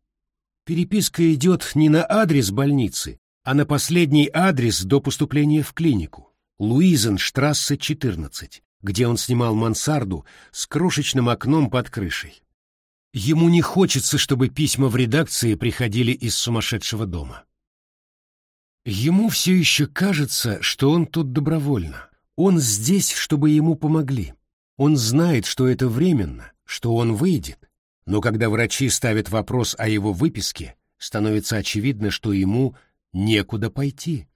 Переписка идет не на адрес больницы, а на последний адрес до поступления в клинику. Луизенштрассе, 14, где он снимал мансарду с крошечным окном под крышей. Ему не хочется, чтобы письма в редакции приходили из сумасшедшего дома. Ему все еще кажется, что он тут добровольно. Он здесь, чтобы ему помогли. Он знает, что это временно, что он выйдет. Но когда врачи ставят вопрос о его выписке, становится очевидно, что ему некуда пойти.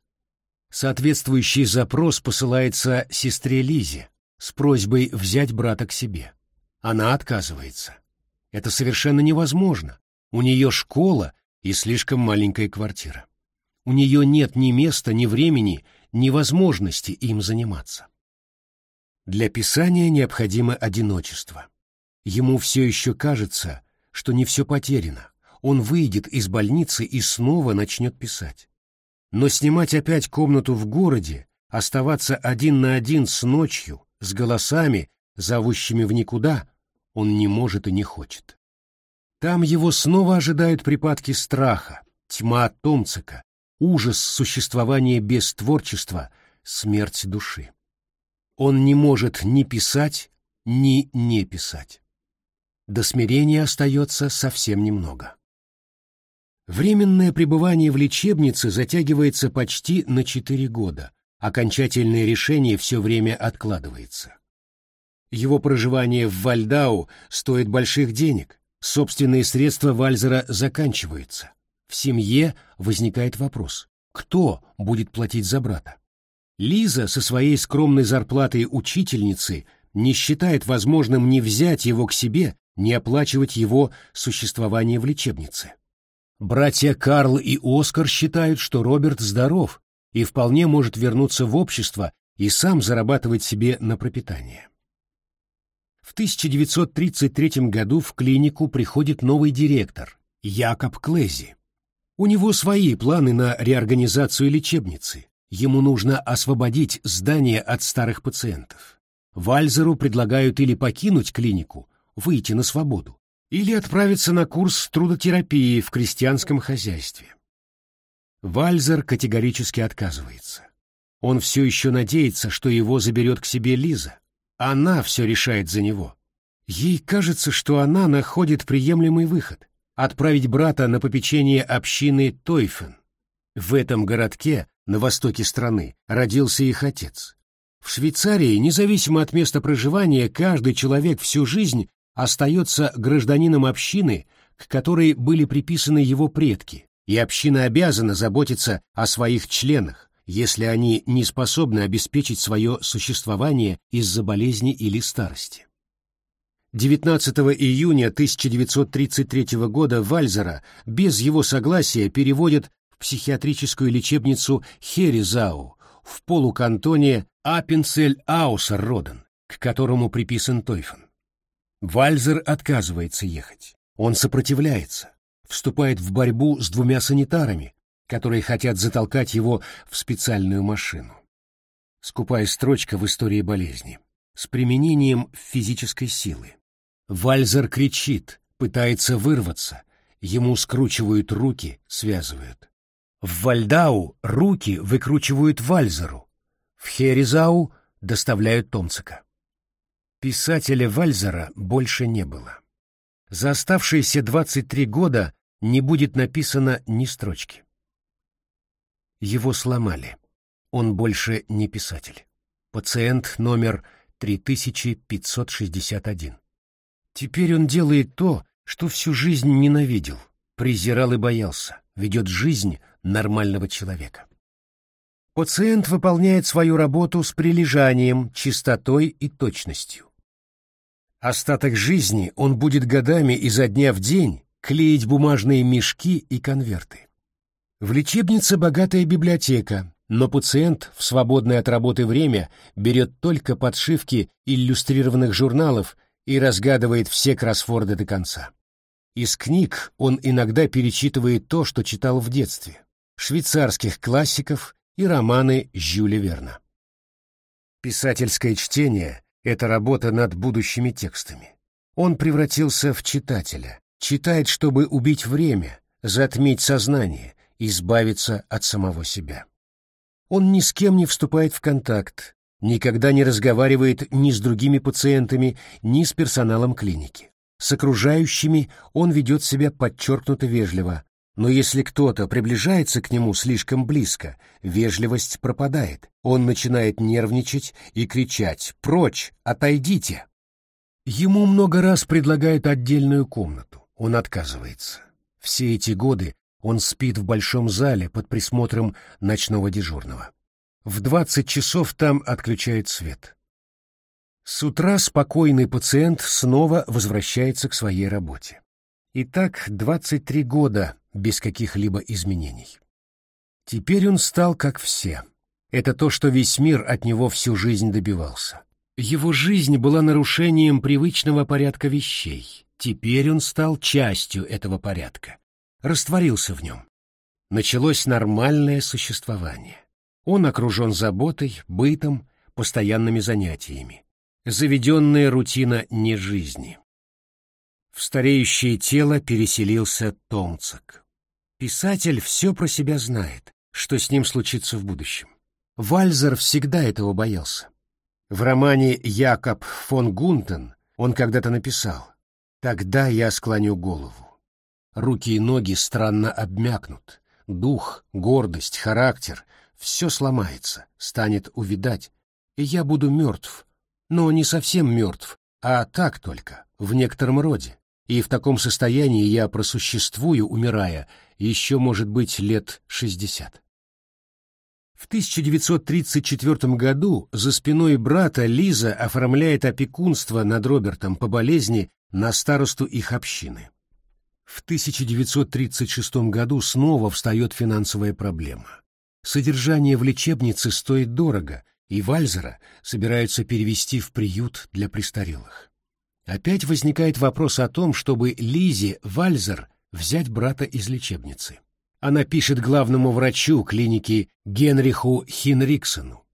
Соответствующий запрос посылается сестре Лизе с просьбой взять брата к себе. Она отказывается. Это совершенно невозможно. У нее школа и слишком маленькая квартира. У нее нет ни места, ни времени, ни возможности им заниматься. Для писания необходимо одиночество. Ему все еще кажется, что не все потеряно. Он выйдет из больницы и снова начнет писать. Но снимать опять комнату в городе, оставаться один на один с ночью, с голосами, зовущими в никуда, он не может и не хочет. Там его снова ожидают припадки страха, тьма Томцика, ужас существования без творчества, смерть души. Он не может ни писать, ни не писать. До смирения остается совсем немного. Временное пребывание в лечебнице затягивается почти на четыре года, окончательное решение все время откладывается. Его проживание в Вальдау стоит больших денег, собственные средства Вальзера заканчиваются. В семье возникает вопрос, кто будет платить за брата? Лиза со своей скромной зарплатой учительницы не считает возможным ни взять его к себе, ни оплачивать его существование в лечебнице. Братья Карл и Оскар считают, что Роберт здоров и вполне может вернуться в общество и сам зарабатывать себе на пропитание. В 1933 году в клинику приходит новый директор, Якоб Клези. У него свои планы на реорганизацию лечебницы. Ему нужно освободить здание от старых пациентов. Вальзеру предлагают или покинуть клинику, выйти на свободу, или отправиться на курс трудотерапии в крестьянском хозяйстве. Вальзер категорически отказывается. Он все еще надеется, что его заберет к себе Лиза. Она все решает за него. Ей кажется, что она находит приемлемый выход — отправить брата на попечение общины Тойфен. В этом городке, на востоке страны, родился их отец. В Швейцарии, независимо от места проживания, каждый человек всю жизнь остается гражданином общины, к которой были приписаны его предки, и община обязана заботиться о своих членах, если они не способны обеспечить свое существование из-за болезни или старости. 19 июня 1933 года Вальзера без его согласия переводят в психиатрическую лечебницу Херезау в полукантоне Аппенцель-Аусер-Роден, к которому приписан Тойфен. Вальзер отказывается ехать. Он сопротивляется вступает в борьбу с двумя санитарами, которые хотят затолкать его в специальную машину. Скупая строчка в истории болезни. С применением физической силы. Вальзер кричит, пытается вырваться. Ему скручивают руки, связывают. В Вальдау руки выкручивают Вальзеру. В Херезау доставляют Томцика. Писателя Вальзера больше не было. За оставшиеся 23 года не будет написано ни строчки. Его сломали. Он больше не писатель. Пациент номер 3561. Теперь он делает то, что всю жизнь ненавидел, презирал и боялся, ведет жизнь нормального человека. Пациент выполняет свою работу с прилежанием, чистотой и точностью. Остаток жизни он будет годами изо дня в день клеить бумажные мешки и конверты. В лечебнице богатая библиотека, но пациент в свободное от работы время берет только подшивки иллюстрированных журналов и разгадывает все кроссворды до конца. Из книг он иногда перечитывает то, что читал в детстве, швейцарских классиков и романы Жюля Верна. Писательское чтение — это работа над будущими текстами. Он превратился в читателя, Читает, чтобы убить время, затмить сознание, избавиться от самого себя. Он ни с кем не вступает в контакт, никогда не разговаривает ни с другими пациентами, ни с персоналом клиники. С окружающими он ведет себя подчеркнуто вежливо, но если кто-то приближается к нему слишком близко, вежливость пропадает. Он начинает нервничать и кричать «Прочь! Отойдите!». Ему много раз предлагают отдельную комнату. Он отказывается. Все эти годы он спит в большом зале под присмотром ночного дежурного. В двадцать часов там отключают свет. С утра спокойный пациент снова возвращается к своей работе. И так 23 года без каких-либо изменений. Теперь он стал как все. Это то, что весь мир от него всю жизнь добивался. Его жизнь была нарушением привычного порядка вещей. Теперь он стал частью этого порядка, растворился в нем. Началось нормальное существование. Он окружен заботой, бытом, постоянными занятиями. Заведенная рутина не жизни. В стареющее тело переселился Томцак. Писатель все про себя знает, что с ним случится в будущем. Вальзер всегда этого боялся. В романе «Якоб фон Гунтен» он когда-то написал Тогда я склоню голову. Руки и ноги странно обмякнут. Дух, гордость, характер — все сломается, станет увидать, и я буду мертв. Но не совсем мертв, а так только, в некотором роде. И в таком состоянии я просуществую, умирая, еще, может быть, лет шестьдесят. В 1934 году за спиной брата Лиза оформляет опекунство над Робертом по болезни на старосту их общины. В 1936 году снова встает финансовая проблема. Содержание в лечебнице стоит дорого, и Вальзера собираются перевести в приют для престарелых. Опять возникает вопрос о том, чтобы Лизе Вальзер взять брата из лечебницы. Она пишет главному врачу клиники Генриху Хинриксону.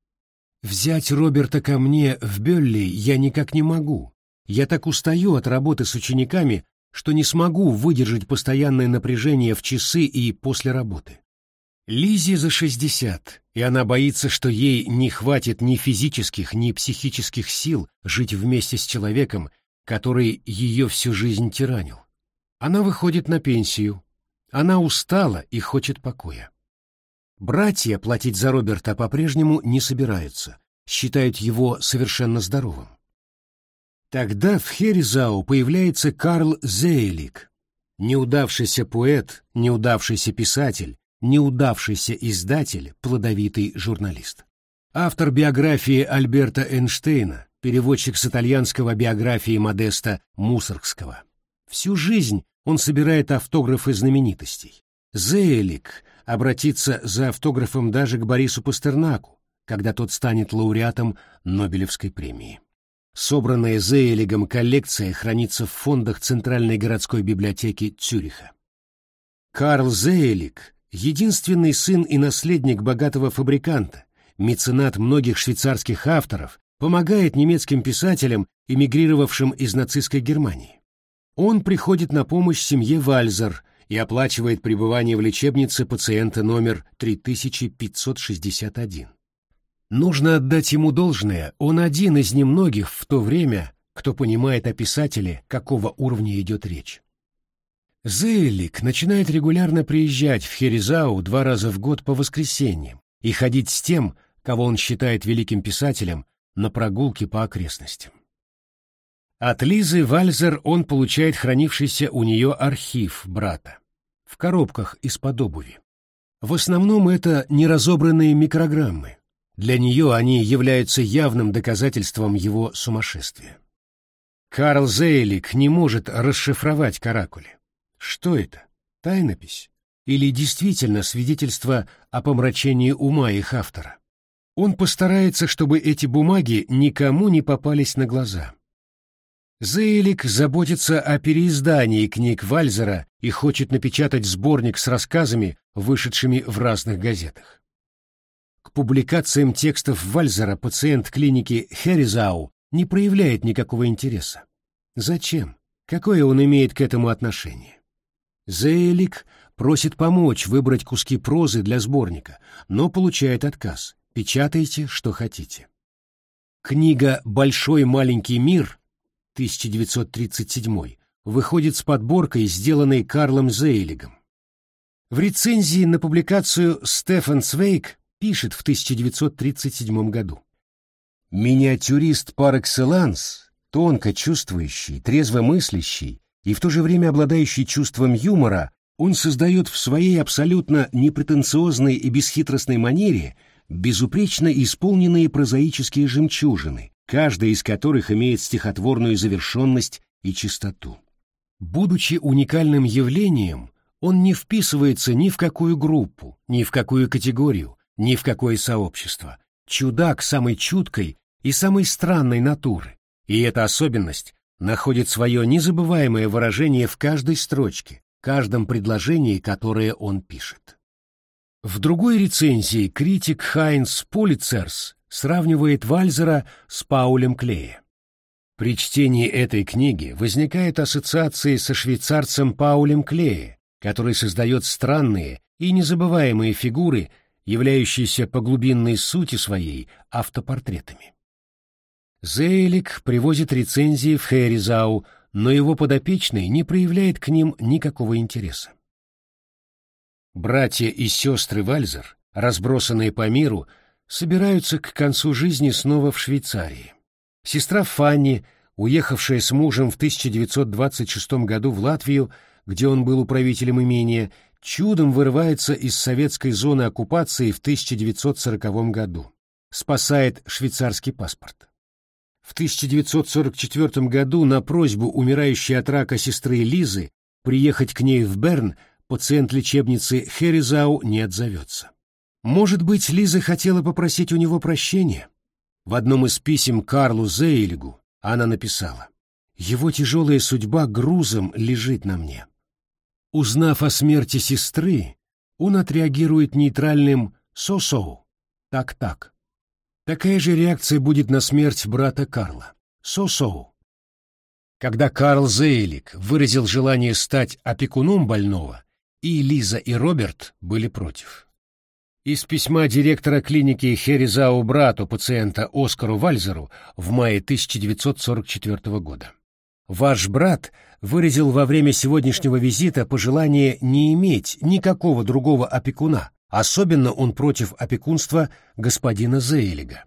«Взять Роберта ко мне в Бёлли я никак не могу. Я так устаю от работы с учениками, что не смогу выдержать постоянное напряжение в часы и после работы. Лизе за шестьдесят, и она боится, что ей не хватит ни физических, ни психических сил жить вместе с человеком, который ее всю жизнь тиранил. Она выходит на пенсию. Она устала и хочет покоя. Братья платить за Роберта по-прежнему не собираются, считают его совершенно здоровым. Тогда в Херезау появляется Карл Зейлик, неудавшийся поэт, неудавшийся писатель, неудавшийся издатель, плодовитый журналист. Автор биографии Альберта Эйнштейна, переводчик с итальянского биографии Модеста Мусоргского. Всю жизнь он собирает автографы знаменитостей. Зейлик обратится за автографом даже к Борису Пастернаку, когда тот станет лауреатом Нобелевской премии. Собранная Зейлигом коллекция хранится в фондах Центральной городской библиотеки Цюриха. Карл Зейлик единственный сын и наследник богатого фабриканта, меценат многих швейцарских авторов, помогает немецким писателям, эмигрировавшим из нацистской Германии. Он приходит на помощь семье Вальзер и оплачивает пребывание в лечебнице пациента номер 3561. Нужно отдать ему должное, он один из немногих в то время, кто понимает о писателе, какого уровня идет речь. Зейлик начинает регулярно приезжать в Херезау два раза в год по воскресеньям и ходить с тем, кого он считает великим писателем, на прогулки по окрестностям. От Лизы Вальзер он получает хранившийся у нее архив брата в коробках из-под обуви. В основном это неразобранные микрограммы. Для нее они являются явным доказательством его сумасшествия. Карл Зейлик не может расшифровать каракули. Что это? Тайнопись? Или действительно свидетельство о помрачении ума их автора? Он постарается, чтобы эти бумаги никому не попались на глаза. Зейлик заботится о переиздании книг Вальзера и хочет напечатать сборник с рассказами, вышедшими в разных газетах. К публикациям текстов Вальзера пациент клиники Херизау не проявляет никакого интереса. Зачем? Какое он имеет к этому отношение? Зейлик просит помочь выбрать куски прозы для сборника, но получает отказ. Печатайте, что хотите. Книга «Большой маленький мир» 1937 выходит с подборкой, сделанной Карлом Зейлигом. В рецензии на публикацию Стефан Свейк пишет в 1937 году. Миниатюрист пар экселанс, тонко чувствующий, трезво мыслящий, и в то же время обладающий чувством юмора, он создает в своей абсолютно непретенциозной и бесхитростной манере безупречно исполненные прозаические жемчужины, каждая из которых имеет стихотворную завершенность и чистоту. Будучи уникальным явлением, он не вписывается ни в какую группу, ни в какую категорию, ни в какое сообщество. Чудак самой чуткой и самой странной натуры, и эта особенность находит свое незабываемое выражение в каждой строчке, каждом предложении, которое он пишет. В другой рецензии критик Хайнс Полицерс сравнивает Вальзера с Паулем Клея. При чтении этой книги возникают ассоциации со швейцарцем Паулем Клее, который создает странные и незабываемые фигуры, являющиеся по глубинной сути своей автопортретами. Зейлик привозит рецензии в Херизау, но его подопечный не проявляет к ним никакого интереса. Братья и сестры Вальзер, разбросанные по миру, собираются к концу жизни снова в Швейцарии. Сестра Фанни, уехавшая с мужем в 1926 году в Латвию, где он был управителем имения, чудом вырывается из советской зоны оккупации в 1940 году. Спасает швейцарский паспорт. В 1944 году на просьбу умирающей от рака сестры Лизы приехать к ней в Берн пациент лечебницы Херизау не отзовется. Может быть, Лиза хотела попросить у него прощения? В одном из писем Карлу Зейлигу она написала Его тяжелая судьба грузом лежит на мне. Узнав о смерти сестры, он отреагирует нейтральным «со-соу», «так-так». Такая же реакция будет на смерть брата Карла. «Со-соу». Когда Карл Зейлик выразил желание стать опекуном больного, и Лиза, и Роберт были против. Из письма директора клиники Херизау брату пациента Оскару Вальзеру в мае 1944 года. Ваш брат выразил во время сегодняшнего визита пожелание не иметь никакого другого опекуна, особенно он против опекунства господина Зейлига.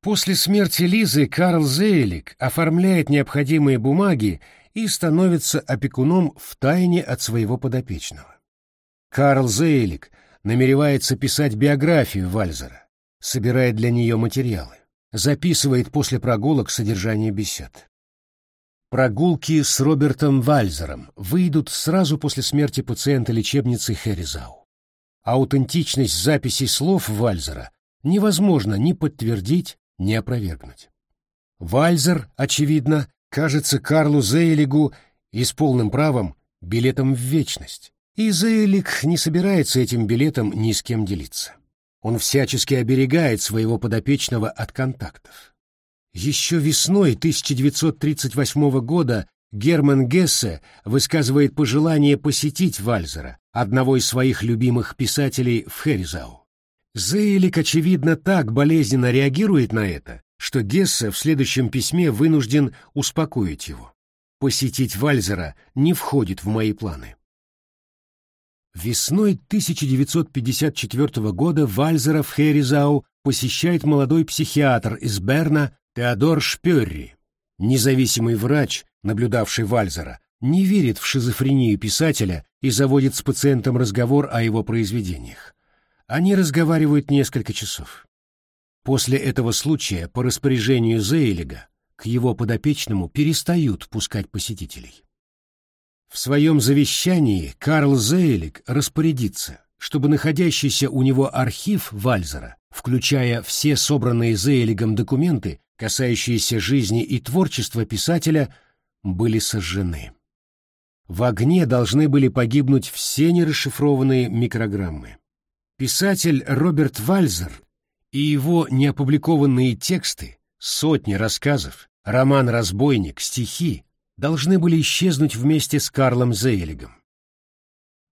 После смерти Лизы Карл Зейлик оформляет необходимые бумаги и становится опекуном в тайне от своего подопечного. Карл Зейлик намеревается писать биографию Вальзера, собирает для нее материалы, записывает после прогулок содержание бесед. Прогулки с Робертом Вальзером выйдут сразу после смерти пациента лечебницы Херизау. Аутентичность записей слов Вальзера невозможно ни подтвердить, ни опровергнуть. Вальзер, очевидно, кажется Карлу Зейлигу и с полным правом билетом в вечность. И Зейлик не собирается этим билетом ни с кем делиться. Он всячески оберегает своего подопечного от контактов. Еще весной 1938 года Герман Гессе высказывает пожелание посетить Вальзера, одного из своих любимых писателей в Херизау. Зейлик, очевидно, так болезненно реагирует на это, что Гессе в следующем письме вынужден успокоить его. Посетить Вальзера не входит в мои планы. Весной 1954 года Вальзера в Херизау посещает молодой психиатр из Берна Теодор Шпёрри. Независимый врач, наблюдавший Вальзера, не верит в шизофрению писателя и заводит с пациентом разговор о его произведениях. Они разговаривают несколько часов. После этого случая по распоряжению Зейлига к его подопечному перестают пускать посетителей. В своем завещании Карл Зейлик распорядится, чтобы находящийся у него архив Вальзера, включая все собранные Зейлигом документы, касающиеся жизни и творчества писателя, были сожжены. В огне должны были погибнуть все нерасшифрованные микрограммы. Писатель Роберт Вальзер и его неопубликованные тексты, сотни рассказов, роман «Разбойник», стихи, должны были исчезнуть вместе с Карлом Зейлигом.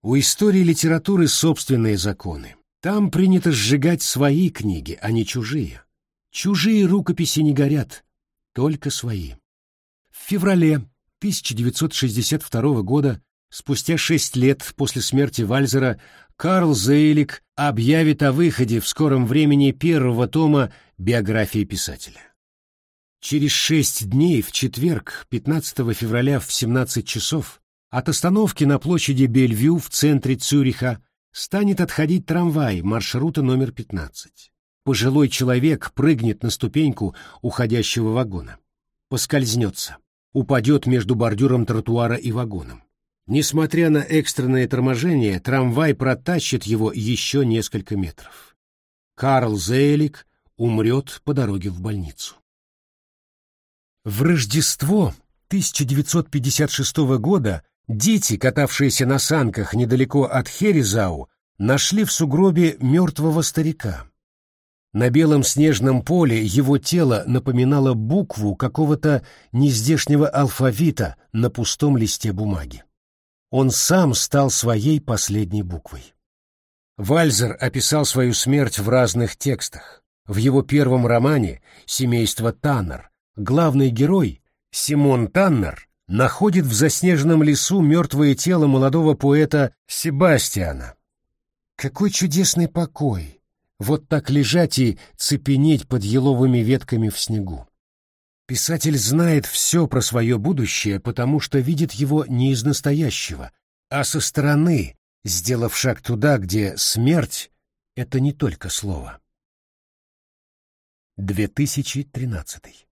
У истории литературы собственные законы. Там принято сжигать свои книги, а не чужие. Чужие рукописи не горят, только свои. В феврале 1962 года, спустя шесть лет после смерти Вальзера, Карл Зейлик объявит о выходе в скором времени первого тома биографии писателя. Через шесть дней, в четверг, 15 февраля в 17 часов, от остановки на площади Бельвю в центре Цюриха станет отходить трамвай маршрута номер 15. Пожилой человек прыгнет на ступеньку уходящего вагона. Поскользнется. Упадет между бордюром тротуара и вагоном. Несмотря на экстренное торможение, трамвай протащит его еще несколько метров. Карл Зейлик умрет по дороге в больницу. В Рождество 1956 года дети, катавшиеся на санках недалеко от Херизау, нашли в сугробе мертвого старика. На белом снежном поле его тело напоминало букву какого-то нездешнего алфавита на пустом листе бумаги он сам стал своей последней буквой. Вальзер описал свою смерть в разных текстах. В его первом романе «Семейство Таннер» главный герой, Симон Таннер, находит в заснеженном лесу мертвое тело молодого поэта Себастьяна. Какой чудесный покой! Вот так лежать и цепенеть под еловыми ветками в снегу. Писатель знает все про свое будущее, потому что видит его не из настоящего, а со стороны, сделав шаг туда, где смерть — это не только слово. 2013